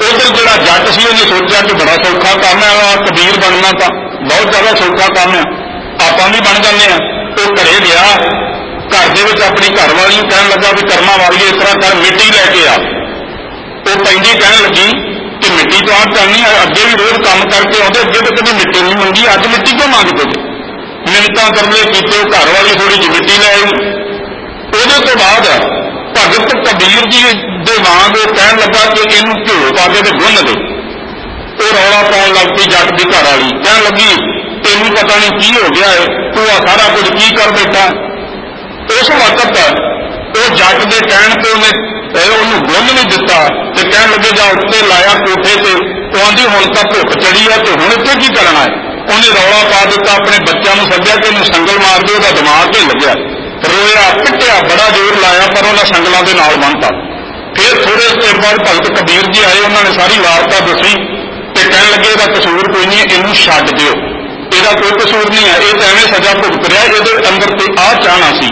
ਉਧਰ ਜਿਹੜਾ ਜੱਟ ਸੀ ਉਹਨੇ ਸੋਚਿਆ ਕਿ ਬੜਾ ਸੌਖਾ ਕੰਮ ਹੈ ਆ ਕਬੀਰ ਬਣਨਾ ਤਾਂ ਬਹੁਤ ਜ਼ਿਆਦਾ ਸੌਖਾ ਕੰਮ ਹੈ। ਆਪਾਂ ਵੀ ਬਣ ਜਾਂਦੇ ਆ ਉਹ ਘਰੇ ਗਿਆ, ਘਰ ਦੇ ਵਿੱਚ ਆਪਣੀ ਘਰ ਵਾਲੀ ਨੂੰ ਕਹਿਣ ਲੱਗਾ ਵੀ ਕਰਮਾ ਵਾਲੀਏ ਇਸ ਤਰ੍ਹਾਂ ਕਰ, ਮਿੱਟੀ ਲੈ ਕੇ ਆ। ਉਹ ਪੈਂਦੀ ਕਹਿਣ ਲੱਗੀ ਕਿ ਮਿੱਟੀ ਤੋਂ ਆ ਕਰਨੀ ਅੱਗੇ ਵੀ ਰੋਜ਼ ਕੰਮ ਕਰਕੇ ਆਉਂਦੇ, ਅੱਗੇ ਤਾਂ ਕਦੇ ਮਿੱਟੀ ਨਹੀਂ ਮੰਗੀ ਅੱਜ ਮਿੱਟੀ ਕਿਉਂ ਮੰਗਦੇ? ਜੀ ਮਿੰਤਾਂ ਕਰਨੇ ਕੀਤੇ, ਘਰ ਵਾਲੀ ਥੋੜੀ ਜਿਹੀ ਮਿੱਟੀ ਲੈ ਆਈ। ਉਹਦੇ ਤੋਂ ਬਾਅਦ ਭਗਤ ਕਬੀਰ ਜੀ ਦੇ ਵਾਂਗ ਉਹ ਕਹਿਣ ਲੱਗਾ ਕਿ ਇਹਨੂੰ ਘਿਓ ਪਾ ਕੇ ਤੇ ਗੁੰਨ ਦੇ। ਉਹ ਰੌਲਾ ਪਾਉਣ ਲੱਗ ਪਈ ਜੱਟ ਦੀ ਘਰ ਵਾਲੀ। ਕਹਿਣ ਲੱਗੀ, ਤੈਨੂੰ ਪਤਾ ਨਹੀਂ ਕੀ ਹੋ ਗਿਆ ਹੈ ਤੂੰ ਆ ਸਾਰਾ ਕੁਝ ਕੀ ਕਰ ਬੈਠਾ? ਉਸ ਵਕਤ ਉਹ ਜੱਟ ਦੇ ਕਹਿਣ ਤੇ ਉਹਨੇ ਉਹਨੂੰ ਗੁੰਨ ਨਹੀਂ ਦਿੱਤਾ ਤੇ ਕਹਿਣ ਲੱਗੇ, ਜਾਂ ਉੱਤੇ ਲਾਇਆ ਕੋਠੇ ਤੇ। ਉਹ ਆਂਦੀ, ਹੁਣ ਤਾਂ ਭੁੱਖ ਚੜੀ ਆ ਤੇ ਹੁਣ ਇੱਥੇ ਕੀ ਕਰਨਾ ਹੈ? ਉਹਨੇ ਰੌਲਾ ਪਾ ਦਿੱਤਾ, ਆਪਣੇ ਬੱਚਿਆਂ ਨੂੰ ਸੱਦਿਆ ਕਿ ਇਹਨੂੰ ਸੰਗਲ ਮਾਰ ਦਿਓ ਉਹਦਾ ਦਿਮਾਗ ਢਿੱਲ ਗਿਆ ਰੋਇਆ, ਪਿੱਟਿਆ, ਬੜਾ ਜ਼ੋਰ ਲਾਇਆ, ਪਰ ਉਹਨਾਂ ਸੰਗਲਾਂ ਦੇ ਨਾਲ ਬੰਨਤਾ ਫਿਰ ਥੋੜੇ ਚਿਰ ਬਾਅਦ ਭਗਤ ਕਬੀਰ ਜੀ ਆਏ, ਉਹਨਾਂ ਨੇ ਸਾਰੀ ਵਾਰਤਾ ਦੱਸੀ ਤੇ ਕਹਿਣ ਲੱਗੇ, ਇਹਦਾ ਕਸੂਰ ਕੋਈ ਨਹੀਂ, ਇਹਨੂੰ ਛੱਡ ਦਿਓ। ਇਹਦਾ ਕੋਈ ਕਸੂਰ ਨਹੀਂ ਹੈ। ਇਹ ਤਾਂ ਐਵੇਂ ਸਜ਼ਾ ਭੁਗਤ ਰਿਹਾ, ਇਹਦੇ ਅੰਦਰ ਤੇ ਆਹ ਚਾਹਣਾ ਸੀ।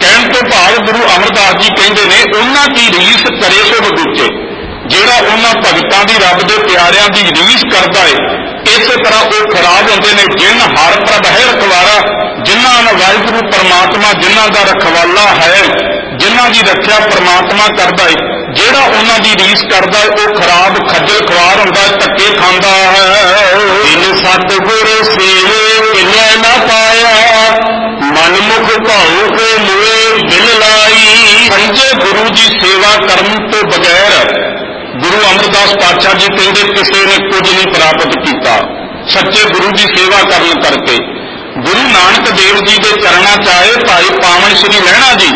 ਕਹਿਣ ਤੋਂ ਭਾਵ ਗੁਰੂ ਅਮਰਦਾਸ ਜੀ ਕਹਿੰਦੇ ਨੇ, ਉਹਨਾਂ ਦੀ ਰੀਸ ਕਰੇ ਸੋ ਬਗੁੱਚੇ। ਜਿਹੜਾ ਉਹਨਾਂ ਭਗਤਾਂ ਦੀ ਰੱਬ ਦੇ ਪਿਆਰਿਆਂ ਦੀ ਰੀਸ ਕਰਦਾ ਏ, ਇਸੇ ਤਰ੍ਹਾਂ ਉਹ ਖਰਾਬ ਹੁੰਦੇ ਨੇ, ਜਿਨ ਹਰ ਪ੍ਰਭ ਹੈ ਰਖਵਾਰਾ ਜਿਨ੍ਹਾਂ ਨਾਲ ਵਾਹਿਗੁਰੂ ਪਰਮਾਤਮਾ ਜਿਨ੍ਹਾਂ ਦਾ ਰਖਵਾਲਾ ਹੈ ਜਿਨ੍ਹਾਂ ਦੀ ਰੱਖਿਆ ਪਰਮਾਤਮਾ ਕਰਦਾ ਏ। ਜਿਹੜਾ ਉਹਨਾਂ ਦੀ ਰੀਸ ਕਰਦਾ ਏ, ਉਹ ਖਰਾਬ ਖੱਜਲ ਖਵਾਰ ਹੁੰਦਾ ਹੈ ਧੱਕੇ ਖਾਂਦਾ ਹੈ। ਇਨ ਸਤਿਗੁਰ ਸੇਵੇ ਕਿਨੇ ਨਾ ਪਾਇਆ ਮਨ ਭਾਉ ਕੋ ਦਿਲ ਲਾਈ। ਸੰਜੇ ਗੁਰੂ ਦੀ ਸੇਵਾ ਕਰਨ ਤੋਂ ਬਗੈਰ ਗੁਰੂ ਅਮਰਦਾਸ ਪਾਤਸ਼ਾਹ ਜੀ ਕਹਿੰਦੇ, ਕਿਸੇ ਨੇ ਕੁਝ ਨਹੀਂ ਪ੍ਰਾਪਤ ਕੀਤਾ। ਸੱਚੇ ਗੁਰੂ ਦੀ ਸੇਵਾ ਕਰਨ ਕਰਕੇ। ਗੁਰੂ ਨਾਨਕ ਦੇਵ ਜੀ ਦੇ ਚਰਨਾਂ ਚ ਆਏ, ਭਾਈ ਪਾਵਨ ਸ੍ਰੀ ਲਹਿਣਾ ਜੀ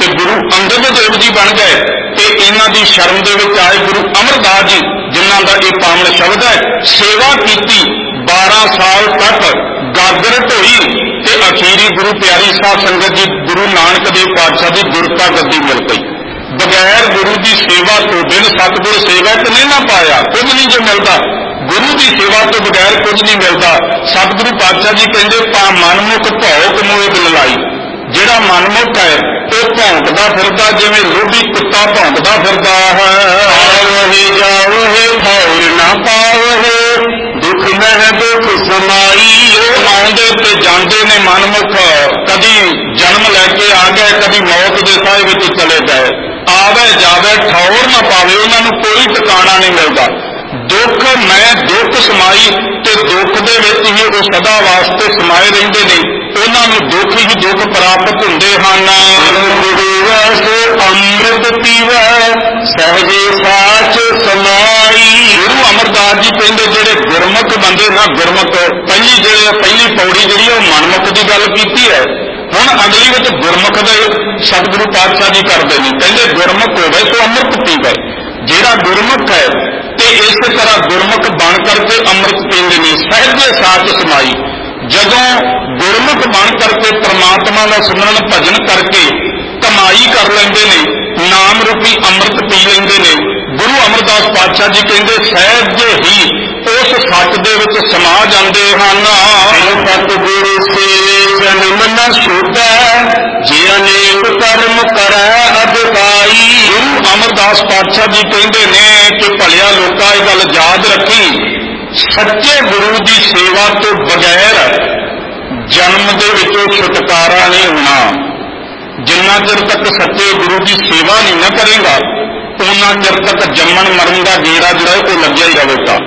ਤੇ ਗੁਰੂ ਅੰਗਦ ਦੇਵ ਜੀ ਬਣ ਗਏ ਤੇ ਇਹਨਾਂ ਦੀ ਸ਼ਰਨ ਦੇ ਵਿੱਚ ਆਏ ਗੁਰੂ ਅਮਰਦਾਸ ਜੀ, ਜਿਨ੍ਹਾਂ ਦਾ ਇਹ ਪਾਵਨ ਸ਼ਬਦ ਹੈ, ਸੇਵਾ ਕੀਤੀ 12 ਸਾਲ ਤੱਕ ਗਾਗਰ ਢੋਈ ਤੇ ਅਖੀਰੀ ਗੁਰੂ ਪਿਆਰੀ ਸਾਹਿਬ ਸੰਗਤ ਜੀ, ਗੁਰੂ ਨਾਨਕ ਦੇਵ ਪਾਤਸ਼ਾਹ ਦੀ ਗੁਰਤਾ ਗੱਦੀ ਮਿਲ ਪਈ ਬਗੈਰ ਗੁਰੂ ਦੀ ਸੇਵਾ ਤੋਂ ਬਿਨ ਸਤਿਗੁਰ ਸੇਵਾ ਤੇ ਨਹੀਂ ਨਾ ਪਾਇਆ, ਕੁਝ ਨਹੀਂ ਜੋ ਮਿਲਦਾ। ਗੁਰੂ ਦੀ ਸੇਵਾ ਤੋਂ ਬਗੈਰ ਕੁਝ ਨਹੀਂ ਮਿਲਦਾ। ਸਤਿਗੁਰੂ ਪਾਤਸ਼ਾਹ ਜੀ ਕਹਿੰਦੇ ਪਾ ਮਨਮੁਖ ਭੌਕ ਮੋਹ ਦਿਲਾਈ ਜਿਹੜਾ ਮਨਮੁਖ ਹੈ, ਉਹ ਭੌਂਕਦਾ ਫਿਰਦਾ, ਜਿਵੇਂ ਲੋਭੀ ਕੁੱਤਾ ਭੌਂਕਦਾ ਫਿਰਦਾ ਹੈ। ਆਵਹਿ ਜਾਵਹਿ ਫੌਰ ਨਾ ਪਾਵਹਿ। ਦੁਖ ਮਹਿ ਦੁਖ ਆਉਂਦੇ ਤੇ ਜਾਂਦੇ ਨੇ ਮਨਮੁਖ। ਕਦੀ ਜਨਮ ਲੈ ਕੇ ਆ ਗਏ, ਕਦੀ ਮੌਤ ਦੇ ਸਾਹ ਵਿੱਚ ਚਲੇ ਗਏ। ਆਵੇ ਜਾਵੇ ਠੌਰ ਨਾ ਪਾਵੇ, ਉਹਨਾਂ ਨੂੰ ਕੋਈ ਟਿਕਾਣਾ ਨਹੀਂ ਮਿਲਦਾ। ਦੁੱਖ, ਮੈਂ ਦੁੱਖ ਸਮਾਈ ਤੇ ਦੁੱਖ ਦੇ ਵਿੱਚ ਹੀ ਉਹ ਸਦਾ ਵਾਸਤੇ ਸਮਾਏ ਰਹਿੰਦੇ ਨੇ। ਉਹਨਾਂ ਨੂੰ ਦੁੱਖ ਹੀ ਦੁੱਖ ਪ੍ਰਾਪਤ ਹੁੰਦੇ ਹਨ। ਗੁਰੂ ਅੰਮ੍ਰਿਤ ਪੀਵੈ, ਸਹਜੇ ਸਾਚ ਸਮਾਈ। ਗੁਰੂ ਅਮਰਦਾਸ ਜੀ ਕਹਿੰਦੇ, ਜਿਹੜੇ ਗੁਰਮੁਖ ਬੰਦੇ ਨਾ, ਗੁਰਮੁਖ, ਪਹਿਲੀ ਜਿਹੜੇ, ਪਹਿਲੀ ਪੌੜੀ ਜਿਹੜੀ ਉਹ ਮਨਮੁਖ ਦੀ ਗੱਲ ਕੀਤੀ ਹੈ। ਹੁਣ ਅਗਲੀ ਵਿੱਚ ਗੁਰਮੁਖ ਦੇ ਸਤਿਗੁਰੂ ਪਾਤਸ਼ਾਹ ਜੀ ਕਰਦੇ ਨੇ। ਕਹਿੰਦੇ, ਗੁਰਮੁਖ ਹੋਵੇ ਸੋ ਅੰਮ੍ਰਿਤ ਪੀਵੇ। ਜਿਹੜਾ ਗੁਰਮੁਖ ਹੈ ਇਸ ਤਰ੍ਹਾਂ ਗੁਰਮੁਖ ਬਣ ਕਰਕੇ ਅੰਮ੍ਰਿਤ ਪੀਂਦੇ ਨੇ। ਸਾਹਿਬ ਦੇ ਸਾਥ ਸਮਾਈ। ਜਦੋਂ ਗੁਰਮੁਖ ਬਣ ਕਰਕੇ ਪ੍ਰਮਾਤਮਾ ਦਾ ਸਿਮਰਨ ਭਜਨ ਕਰਕੇ ਕਮਾਈ ਕਰ ਲੈਂਦੇ ਨੇ, ਨਾਮ ਰੂਪੀ ਅੰਮ੍ਰਿਤ ਪੀ ਲੈਂਦੇ ਨੇ ਅਮਰਦਾਸ ਪਾਤਸ਼ਾਹ ਜੀ ਕਹਿੰਦੇ ਸਹਿਜੇ ਹੀ ਉਸ ਸੱਚ ਦੇ ਵਿੱਚ ਸਮਾ ਜਾਂਦੇ ਹਨ ਸਤਿਗੁਰੂ ਸੇ ਜਨਮ ਨ ਛੁਟੈ ਜੇ ਅਨੇਕ ਕਰਮ ਕਰੈ ਅਧਿਕਾਈ ਗੁਰੂ ਅਮਰਦਾਸ ਪਾਤਸ਼ਾਹ ਜੀ ਕਹਿੰਦੇ ਨੇ ਕਿ ਭਲਿਆ ਲੋਕਾਂ ਇਹ ਗੱਲ ਯਾਦ ਰੱਖੀ ਸੱਚੇ ਗੁਰੂ ਦੀ ਸੇਵਾ ਤੋਂ ਬਗੈਰ ਜਨਮ ਦੇ ਵਿੱਚੋਂ ਛੁਟਕਾਰਾ ਨਹੀਂ ਹੋਣਾ। ਜਿੰਨਾ ਚਿਰ ਤੱਕ ਸੱਚੇ ਗੁਰੂ ਦੀ ਸੇਵਾ ਨਹੀਂ ਨਾ ਕਰੇਗਾ ਉਹਨਾਂ ਚਿਰ ਤੱਕ ਜੰਮਣ, ਮਰਨ ਦਾ ਗੇੜਾ ਜਿਹੜਾ ਉਹ ਲੱਗਿਆ ਹੀ ਰਹੇਗਾ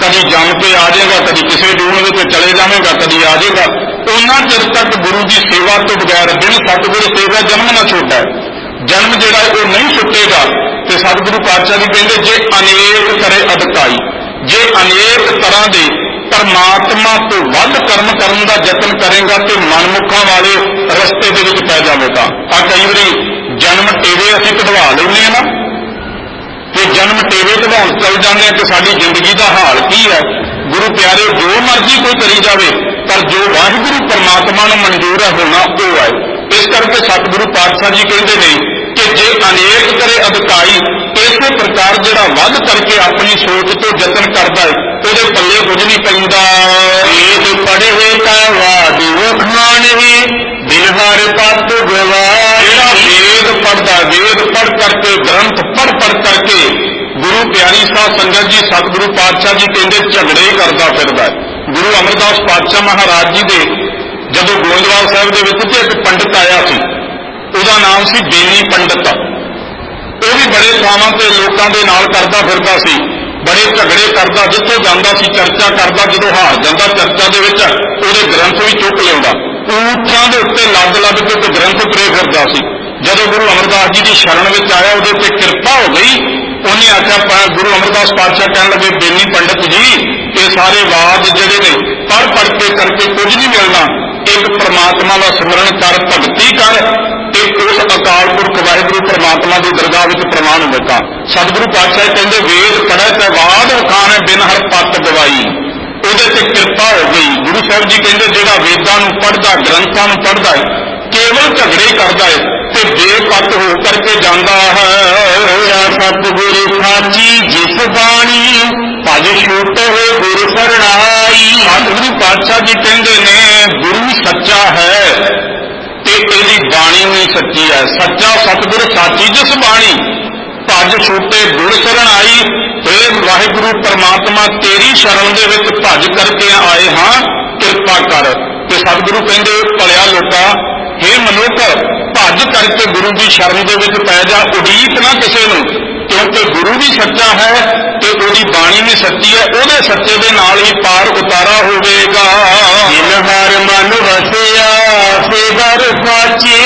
ਕਦੀ ਜੰਮ ਕੇ ਆ ਜਾਏਗਾ, ਕਦੀ ਕਿਸੇ ਡੂਣ ਵਿੱਚ ਚਲੇ ਜਾਵੇਗਾ, ਕਦੀ ਆ ਜਾਏਗਾ। ਉਹਨਾਂ ਚਿਰ ਤੱਕ ਗੁਰੂ ਦੀ ਸੇਵਾ ਤੋਂ ਬਗੈਰ ਬਿਨ ਸਤਿਗੁਰੂ ਸੇਵਾ ਜਨਮ ਨਾ ਛੋਟਾ ਜਨਮ ਜਿਹੜਾ ਉਹ ਨਹੀਂ ਛੁੱਟੇਗਾ। ਤੇ ਸਤਿਗੁਰੂ ਪਾਤਸ਼ਾਹ ਜੀ ਕਹਿੰਦੇ, ਜੇ ਅਨੇਕ ਕਰੇ ਅਧਿਕਾਈ ਜੇ ਅਨੇਕ ਤਰ੍ਹਾਂ ਦੇ ਪਰਮਾਤਮਾ ਤੋਂ ਵੱਧ ਕਰਮ ਕਰਨ ਦਾ ਯਤਨ ਕਰੇਗਾ, ਤੇ ਮਨਮੁਖਾਂ ਵਾਲੇ ਰਸਤੇ ਦੇ ਵਿੱਚ ਪੈ ਜਾਵੇਗਾ। ਆ ਕਈ ਵਾਰੀ ਜਨਮ ਟੇਵੇ ਅਸੀਂ ਕਢਵਾ ਲੈਂਦੇ ਆ ਨਾ। ਤੇ ਜਨਮ ਟੇਵੇ ਕਢਾਉਣ ਚੱਲ ਜਾਂਦੇ ਆ ਕਿ ਸਾਡੀ ਜ਼ਿੰਦਗੀ ਦਾ ਹਾਲ ਕੀ ਹੈ? ਗੁਰੂ ਪਿਆਰੇ ਜੋ ਮਰਜ਼ੀ ਕੋਈ ਕਰੀ ਜਾਵੇ, ਪਰ ਜੋ ਵਾਹਿਗੁਰੂ ਪਰਮਾਤਮਾ ਨੂੰ ਮਨਜ਼ੂਰ ਹੈ, ਹੋਣਾ ਉਹ ਹੈ। ਇਸ ਕਰਕੇ ਸਤਿਗੁਰੂ ਪਾਤਸ਼ਾਹ ਜੀ ਕਹਿੰਦੇ ਨੇ ਕਿ ਜੇ ਅਨੇਕ ਕਰੇ ਅਧਿਕਾਈ ਇਸੇ ਪ੍ਰਕਾਰ ਜਿਹੜਾ ਵੱਧ ਕਰਕੇ ਆਪਣੀ ਸੋਚ ਤੋਂ ਯਤਨ ਕਰਦਾ ਹੈ, ਉਹਦੇ ਪੱਲੇ ਕੁਝ ਨਹੀਂ ਪੈਂਦਾ। ਪੜੇ ਹੋਏ ਕਾ ਵਾਦੂ ਖਾਣੇ ਦਿਨ ਹਰ ਪਤ ਗਵਾਏ ਜਿਹੜਾ ਵੇਦ ਪੜਦਾ ਵੇਦ ਪੜ ਕਰਕੇ ਗ੍ਰੰਥ ਪੜ ਪੜ ਕਰਕੇ ਗੁਰੂ ਸਾਹਿਬ ਸੰਗਤ ਜੀ, ਸਤਿਗੁਰੂ ਪਾਤਸ਼ਾਹ ਜੀ ਕਹਿੰਦੇ ਝਗੜੇ ਹੀ ਕਰਦਾ ਫਿਰਦਾ ਗੁਰੂ ਅਮਰਦਾਸ ਪਾਤਸ਼ਾਹ ਮਹਾਰਾਜ ਜੀ ਦੇ ਜਦੋਂ ਗੋਇੰਦਵਾਲ ਸਾਹਿਬ ਦੇ ਵਿੱਚ ਤੇ ਇੱਕ ਪੰਡਤ ਆਇਆ ਸੀ, ਉਹਦਾ ਨਾਮ ਸੀ ਬੇਨੀ ਪੰਡਤ। ਉਹ ਵੀ ਬੜੇ ਥਾਵਾਂ ਤੇ ਲੋਕਾਂ ਦੇ ਨਾਲ ਕਰਦਾ ਫਿਰਦਾ ਸੀ, ਬੜੇ ਝਗੜੇ ਕਰਦਾ, ਜਿੱਥੇ ਜਾਂਦਾ ਸੀ ਚਰਚਾ ਕਰਦਾ, ਜਦੋਂ ਹਾਰ ਜਾਂਦਾ ਚਰਚਾ ਦੇ ਵਿੱਚ, ਉਹਦੇ ਗ੍ਰੰਥ ਵੀ ਚੁੱਕ ਲਿਆਉਂਦਾ। ਊਠਾਂ ਦੇ ਉੱਤੇ ਲੱਦ ਲੱਦ ਕੇ ਤੇ ਗ੍ਰੰਥ ਪਰੇ ਫਿਰਦਾ ਸੀ। ਜਦੋਂ ਗੁਰੂ ਅਮਰਦਾਸ ਜੀ ਦੀ ਸ਼ਰਨ ਵਿੱਚ ਆਇਆ, ਉਹਦੇ ਤੇ ਕਿਰਪਾ ਹੋ ਗਈ ਉਹਨੇ ਆਖਿਆ ਗੁਰੂ ਅਮਰਦਾਸ ਪਾਤਸ਼ਾਹ ਕਹਿਣ ਲੱਗੇ ਬੇਨੀ ਪੰਡਤ ਜੀ, ਇਹ ਸਾਰੇ ਵਾਦ ਜਿਹੜੇ ਨੇ ਪੜ ਪੜ ਕੇ ਕਰਕੇ ਕੁਝ ਨਹੀਂ ਮਿਲਣਾ। ਇੱਕ ਪ੍ਰਮਾਤਮਾ ਦਾ ਸਿਮਰਨ ਕਰ, ਭਗਤੀ ਕਰ ਤੇ ਉਸ ਅਕਾਲ ਪੁਰਖ ਵਾਹਿਗੁਰੂ ਪ੍ਰਮਾਤਮਾ ਦੀ ਦਰਗਾਹ ਵਿੱਚ ਪ੍ਰਮਾਣ ਹੋਵੇਗਾ। ਸਤਿਗੁਰੂ ਪਾਤਸ਼ਾਹ ਕਹਿੰਦੇ, ਵੇਦ ਪੜੈ ਤੇ ਬਾਦ ਖਾਣੇ ਬਿਨ ਹਰ ਪੱਤ ਗਵਾਈ। ਉਹਦੇ ਤੇ ਕਿਰਪਾ ਹੋ ਗਈ। ਗੁਰੂ ਸਾਹਿਬ ਜੀ ਕਹਿੰਦੇ, ਜਿਹੜਾ ਵੇਦਾਂ ਨੂੰ ਪੜਦਾ ਗ੍ਰੰਥਾਂ ਨੂੰ ਪੜਦਾ ਹੈ, ਕੇਵਲ ਝਗੜੇ ਕਰਦਾ ਹੈ ਤੇ ਬੇਪਤ ਹੋ ਕਰਕੇ ਜਾਂਦਾ ਹੈ ਸਤਿਗੁਰੂ ਸਾਚੀ ਜਿਸ ਬਾਣੀ, ਭਜ ਛੋਟੇ ਗੁਰੂ ਸਰਣਾਈ। ਸਤਿਗੁਰੂ ਪਾਤਸ਼ਾਹ ਜੀ ਕਹਿੰਦੇ ਨੇ, ਗੁਰੂ ਸੱਚਾ ਹੈ ਤੇ ਇਹਦੀ ਬਾਣੀ ਵੀ ਸੱਚੀ ਹੈ। ਸੱਚਾ ਸਤਿਗੁਰ ਸਾਚੀ ਜਿਸ ਬਾਣੀ, ਭੱਜ ਛੋਟੇ ਗੁਰ ਸ਼ਰਨ ਆਈ हे ਵਾਹਿਗੁਰੂ ਪਰਮਾਤਮਾ, ਤੇਰੀ ਸ਼ਰਨ ਦੇ ਵਿੱਚ ਭੱਜ ਕਰਕੇ ਆਏ ਹਾਂ, ਕਿਰਪਾ ਕਰ। ਤੇ ਸਤਿਗੁਰੂ ਕਹਿੰਦੇ, ਭਲਿਆ ਲੋਕਾ हे ਮਨੁੱਖ ਭੱਜ ਕਰਕੇ ਗੁਰੂ ਦੀ ਸ਼ਰਨ ਦੇ ਵਿੱਚ ਪੈ ਜਾ ਉਡੀਕ ਨਾ ਕਿਸੇ ਨੂੰ ਕਿਉਂਕਿ ਗੁਰੂ ਵੀ ਸੱਚਾ ਹੈ ਤੇ ਉਹਦੀ ਬਾਣੀ ਵੀ ਸੱਚੀ ਹੈ ਉਹਦੇ ਸੱਚੇ ਦੇ ਨਾਲ ਹੀ ਪਾਰ ਉਤਾਰਾ ਹੋਵੇਗਾ। ਜਿਨ ਹਰ ਮਨ ਵਸਿਆ ਸੇ ਦਰ ਸਾਚੇ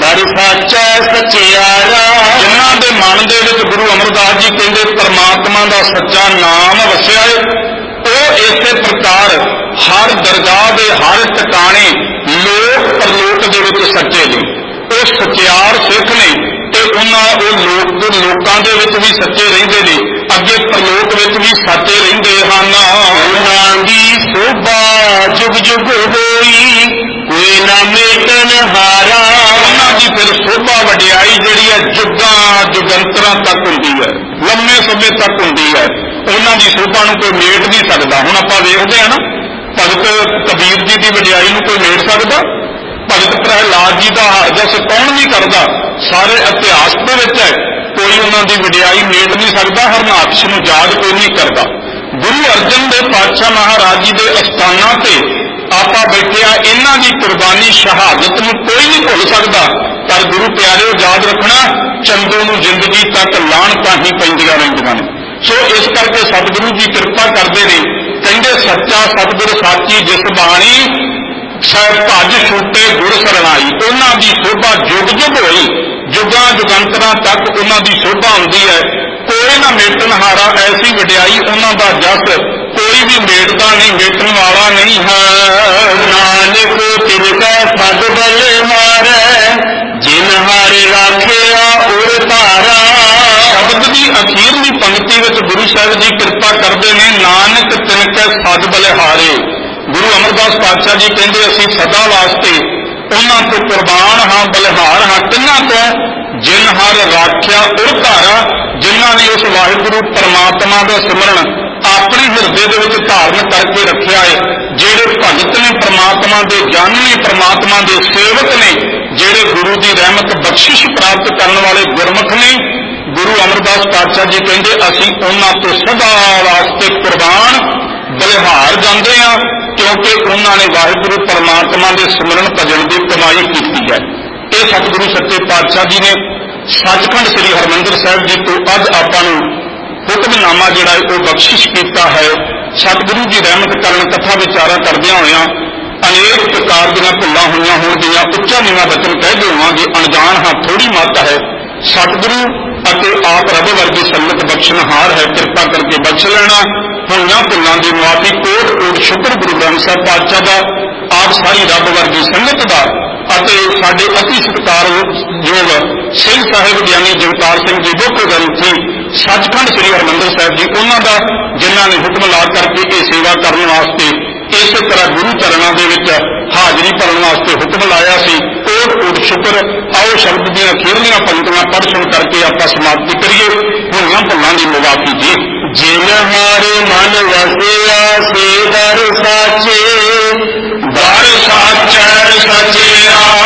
ਦਰ ਸਾਚਾ ਸਚਿਆਰਾ ਜਿਨ੍ਹਾਂ ਦੇ ਮਨ ਦੇ ਵਿੱਚ ਗੁਰੂ ਅਮਰਦਾਸ ਜੀ ਕਹਿੰਦੇ ਪਰਮਾਤਮਾ ਦਾ ਸੱਚਾ ਨਾਮ ਵਸਿਆ ਹੈ ਉਹ ਇਸੇ ਪ੍ਰਕਾਰ ਹਰ ਦਰਗਾਹ ਦੇ ਹਰ ਟਿਕਾਣੇ ਲੋਕ ਪਰਲੋਕ ਦੇ ਵਿੱਚ ਸੱਚੇ ਨੇ। ਉਹ ਸਚਿਆਰ ਸਿੱਖ ਨੇ ਤੇ ਉਹਨਾਂ ਉਹ ਲੋਕ ਲੋਕਾਂ ਦੇ ਵਿੱਚ ਵੀ ਸੱਚੇ ਰਹਿੰਦੇ ਨੇ। ਅੱਗੇ ਪ੍ਰਲੋਕ ਵਿੱਚ ਵੀ ਸੱਚੇ ਰਹਿੰਦੇ ਹਨ। ਉਹਨਾਂ ਦੀ ਸੋਭਾ ਜੁਗ ਜੁਗ ਹੋਈ, ਕੋਈ ਨਾ ਮੇਟਨ ਹਾਰਾ। ਉਹਨਾਂ ਦੀ ਫਿਰ ਸੋਭਾ ਵਡਿਆਈ ਜਿਹੜੀ ਹੈ ਜੁਗਾਂ ਜੁਗੰਤਰਾਂ ਤੱਕ ਹੁੰਦੀ ਹੈ, ਲੰਮੇ ਸਮੇਂ ਤੱਕ ਹੁੰਦੀ ਹੈ। ਉਹਨਾਂ ਦੀ ਸੋਭਾ ਨੂੰ ਕੋਈ ਮੇਟ ਨਹੀਂ ਸਕਦਾ। ਹੁਣ ਆਪਾਂ ਵੇਖਦੇ ਹਾਂ ਨਾ, ਭਗਤ ਕਬੀਰ ਜੀ ਦੀ ਵਡਿਆਈ ਨੂੰ ਕੋਈ ਮੇਟ ਸਕਦਾ? ਭਗਤ ਪ੍ਰਹਿਲਾਦ ਜੀ ਦਾ ਜਸ ਕੌਣ ਨਹੀਂ ਕਰਦਾ? ਸਾਰੇ ਇਤਿਹਾਸ ਦੇ ਵਿੱਚ ਹੈ। ਕੋਈ ਉਹਨਾਂ ਦੀ ਵਡਿਆਈ ਮੇਟ ਨਹੀਂ ਸਕਦਾ ਹਰਨਾਕਸ਼ ਨੂੰ ਯਾਦ ਕੋਈ ਨਹੀਂ ਕਰਦਾ। ਗੁਰੂ ਅਰਜਨ ਦੇ ਪਾਤਸ਼ਾਹ ਮਹਾਰਾਜ ਜੀ ਦੇ ਅਸਥਾਨਾਂ ਤੇ ਆਪਾਂ ਬੈਠਿਆ ਇਹਨਾਂ ਦੀ ਕੁਰਬਾਨੀ ਸ਼ਹਾਦਤ ਨੂੰ ਕੋਈ ਨਹੀਂ ਭੁੱਲ ਸਕਦਾ। ਪਰ ਗੁਰੂ ਪਿਆਰਿਓ, ਯਾਦ ਰੱਖਣਾ, ਚੰਦੋ ਨੂੰ ਜ਼ਿੰਦਗੀ ਤੱਕ ਲਾਣ ਤਾਂ ਹੀ ਪੈਂਦੀਆਂ ਰਹਿੰਦੀਆਂ ਨੇ। ਸੋ ਇਸ ਕਰਕੇ ਸਤਿਗੁਰੂ ਜੀ ਕਿਰਪਾ ਕਰਦੇ ਨੇ। ਕਹਿੰਦੇ, ਸੱਚਾ ਸਤਿਗੁਰ ਸਾਚੀ ਜਿਸ ਬਾਣੀ ਸਹਿ ਭੱਜ ਛੁੱਟੇ ਗੁਰ ਸਰਣਾਈ ਉਹਨਾਂ ਦੀ ਸੋਭਾ ਜੁਗ ਜੁਗ ਹੋਈ। ਜੁਗਾਂ ਜੁਗੰਤਰਾਂ ਤੱਕ ਉਹਨਾਂ ਦੀ ਸੋਭਾ ਹੁੰਦੀ ਹੈ। ਕੋਈ ਨਾ ਮੇਟਣ ਹਾਰਾ ਐਸੀ ਵਡਿਆਈ ਉਹਨਾਂ ਦਾ ਜਸ। ਕੋਈ ਵੀ ਮੇਟਦਾ ਨਹੀਂ, ਮੇਟਣ ਵਾਲਾ ਨਹੀਂ ਹੈ। ਨਾਨਕ ਤਿਨਕਾ ਸਦ ਬਲ ਮਾਰੈ। ਜਿਨ ਹਰ ਰਾਖਿਆ ਉਰ ਧਾਰਾ। ਸ਼ਬਦ ਦੀ ਅਖੀਰਲੀ ਪੰਕਤੀ ਵਿੱਚ ਗੁਰੂ ਸਾਹਿਬ ਜੀ ਕਿਰਪਾ ਕਰਦੇ ਨੇ, ਨਾਨਕ ਤਿਨਕੈ ਸਦ ਬਲੇ ਹਾਰੇ। ਗੁਰੂ ਅਮਰਦਾਸ ਪਾਤਸ਼ਾਹ ਜੀ ਕਹਿੰਦੇ, ਅਸੀਂ ਸਦਾ ਵਾਸਤੇ ਉਹਨਾਂ ਤੋਂ ਕੁਰਬਾਨ ਹਾਂ, ਬਲਿਹਾਰ ਹਾਂ। ਤਿੰਨਾਂ ਤੋਂ? ਜਿਨ ਹਰ ਰਾਖਿਆ ਉਰ ਧਾਰਾ ਜਿਨ੍ਹਾਂ ਨੇ ਉਸ ਵਾਹਿਗੁਰੂ ਪਰਮਾਤਮਾ ਦਾ ਸਿਮਰਨ ਆਪਣੇ ਹਿਰਦੇ ਦੇ ਵਿੱਚ ਧਾਰਨ ਕਰਕੇ ਰੱਖਿਆ ਹੈ ਜਿਹੜੇ ਭਗਤ ਨੇ ਪਰਮਾਤਮਾ ਦੇ, ਜਨ ਨੇ ਪਰਮਾਤਮਾ ਦੇ ਸੇਵਕ ਨੇ, ਜਿਹੜੇ ਗੁਰੂ ਦੀ ਰਹਿਮਤ ਬਖਸ਼ਿਸ਼ ਪ੍ਰਾਪਤ ਕਰਨ ਵਾਲੇ ਗੁਰਮੁਖ ਨੇ। ਗੁਰੂ ਅਮਰਦਾਸ ਪਾਤਸ਼ਾਹ ਜੀ ਕਹਿੰਦੇ, ਅਸੀਂ ਉਹਨਾਂ ਤੋਂ ਸਦਾ ਵਾਸਤੇ ਕੁਰਬਾਨ ਬਲਿਹਾਰ ਜਾਂਦੇ ਆ ਕਿਉਂਕਿ ਉਹਨਾਂ ਨੇ ਵਾਹਿਗੁਰੂ ਪਰਮਾਤਮਾ ਦੇ ਸਿਮਰਨ ਭਜਨ ਦੀ ਕਮਾਈ ਕੀਤੀ ਹੈ। ਇਹ ਸਤਿਗੁਰੂ ਸੱਚੇ ਪਾਤਸ਼ਾਹ ਜੀ ਨੇ ਸੱਚਖੰਡ ਸ੍ਰੀ ਹਰਮੰਦਰ ਸਾਹਿਬ ਜੀ ਤੋਂ ਅੱਜ ਆਪਾਂ ਨੂੰ ਹੁਕਮਨਾਮਾ ਜਿਹੜਾ ਹੈ, ਉਹ ਬਖਸ਼ਿਸ਼ ਕੀਤਾ ਹੈ। ਸਤਿਗੁਰੂ ਦੀ ਰਹਿਮਤ ਕਰਨ ਕਥਾ ਵਿਚਾਰਾ ਕਰਦਿਆਂ ਹੋਇਆਂ ਅਨੇਕ ਪ੍ਰਕਾਰ ਦੀਆਂ ਭੁੱਲਾਂ ਹੋਈਆਂ ਹੋਣਗੀਆਂ, ਉੱਚਾ ਨੀਵਾ ਬਚਨ ਕਹਿ ਦੇਵਾਂਗੇ ਅਣਜਾਣ ਹਾਂ ਥੋੜੀ ਮੱਤ ਹੈ। ਸਤਿਗੁਰੂ ਅਤੇ ਆਪ ਰੱਬ ਵਰਗੀ ਸੰਗਤ ਬਖਸ਼ਣਹਾਰ ਹੈ, ਕਿਰਪਾ ਕਰਕੇ ਬਖਸ਼ ਲੈਣਾ। ਹੋਈਆਂ ਭੁੱਲਾਂ ਦੀ ਮੁਆਫੀ ਕੋਟ ਕੋਟ ਸ਼ੁਕਰ ਗੁਰੂ ਗ੍ਰੰਥ ਸਾਹਿਬ ਪਾਤਸ਼ਾਹ ਦਾ, ਆਪ ਸਾਰੀ ਰੱਬ ਵਰਗੀ ਸੰਗਤ ਦਾ ਅਤੇ ਸਾਡੇ ਅਤੀ ਸਤਿਕਾਰਯੋਗ ਸਿੰਘ ਸਾਹਿਬ, ਗਿਆਨੀ ਜਗਤਾਰ ਸਿੰਘ ਜੀ, ਮੁੱਖ ਗ੍ਰੰਥੀ ਸੱਚਖੰਡ ਸ੍ਰੀ ਹਰਮੰਦਰ ਸਾਹਿਬ ਜੀ, ਉਹਨਾਂ ਦਾ ਜਿਨ੍ਹਾਂ ਨੇ ਹੁਕਮ ਲਾ ਕਰਕੇ ਇਹ ਸੇਵਾ ਕਰਨ ਵਾਸਤੇ, ਇਸੇ ਤਰ੍ਹਾਂ ਗੁਰੂ ਚਰਨਾਂ ਦੇ ਵਿੱਚ ਹਾਜ਼ਰੀ ਭਰਨ ਵਾਸਤੇ ਹੁਕਮ ਲਾਇਆ ਸੀ। ਕੋਟ ਕੋਟ ਸ਼ੁਕਰ, ਆਓ ਸ਼ਬਦ ਦੀਆਂ ਖੇਰਲੀਆਂ ਪੰਕਤੀਆਂ ਪੜ੍ਹ ਸੁਣ ਕਰਕੇ ਆਪਾਂ ਸਮਾਪਤੀ ਕਰੀਏ। ਹੁਣ ਭੁੱਲਾਂ ਦੀ ਮੁਆਫੀ ਜੀ। ਜਿਨ ਹਮਾਰੇ ਮਨ ਵਸਿਆ ਸੇ ਦਰ ਸਾਚੇ ਦਰ ਸਾਚੈ ਸਚਿਆ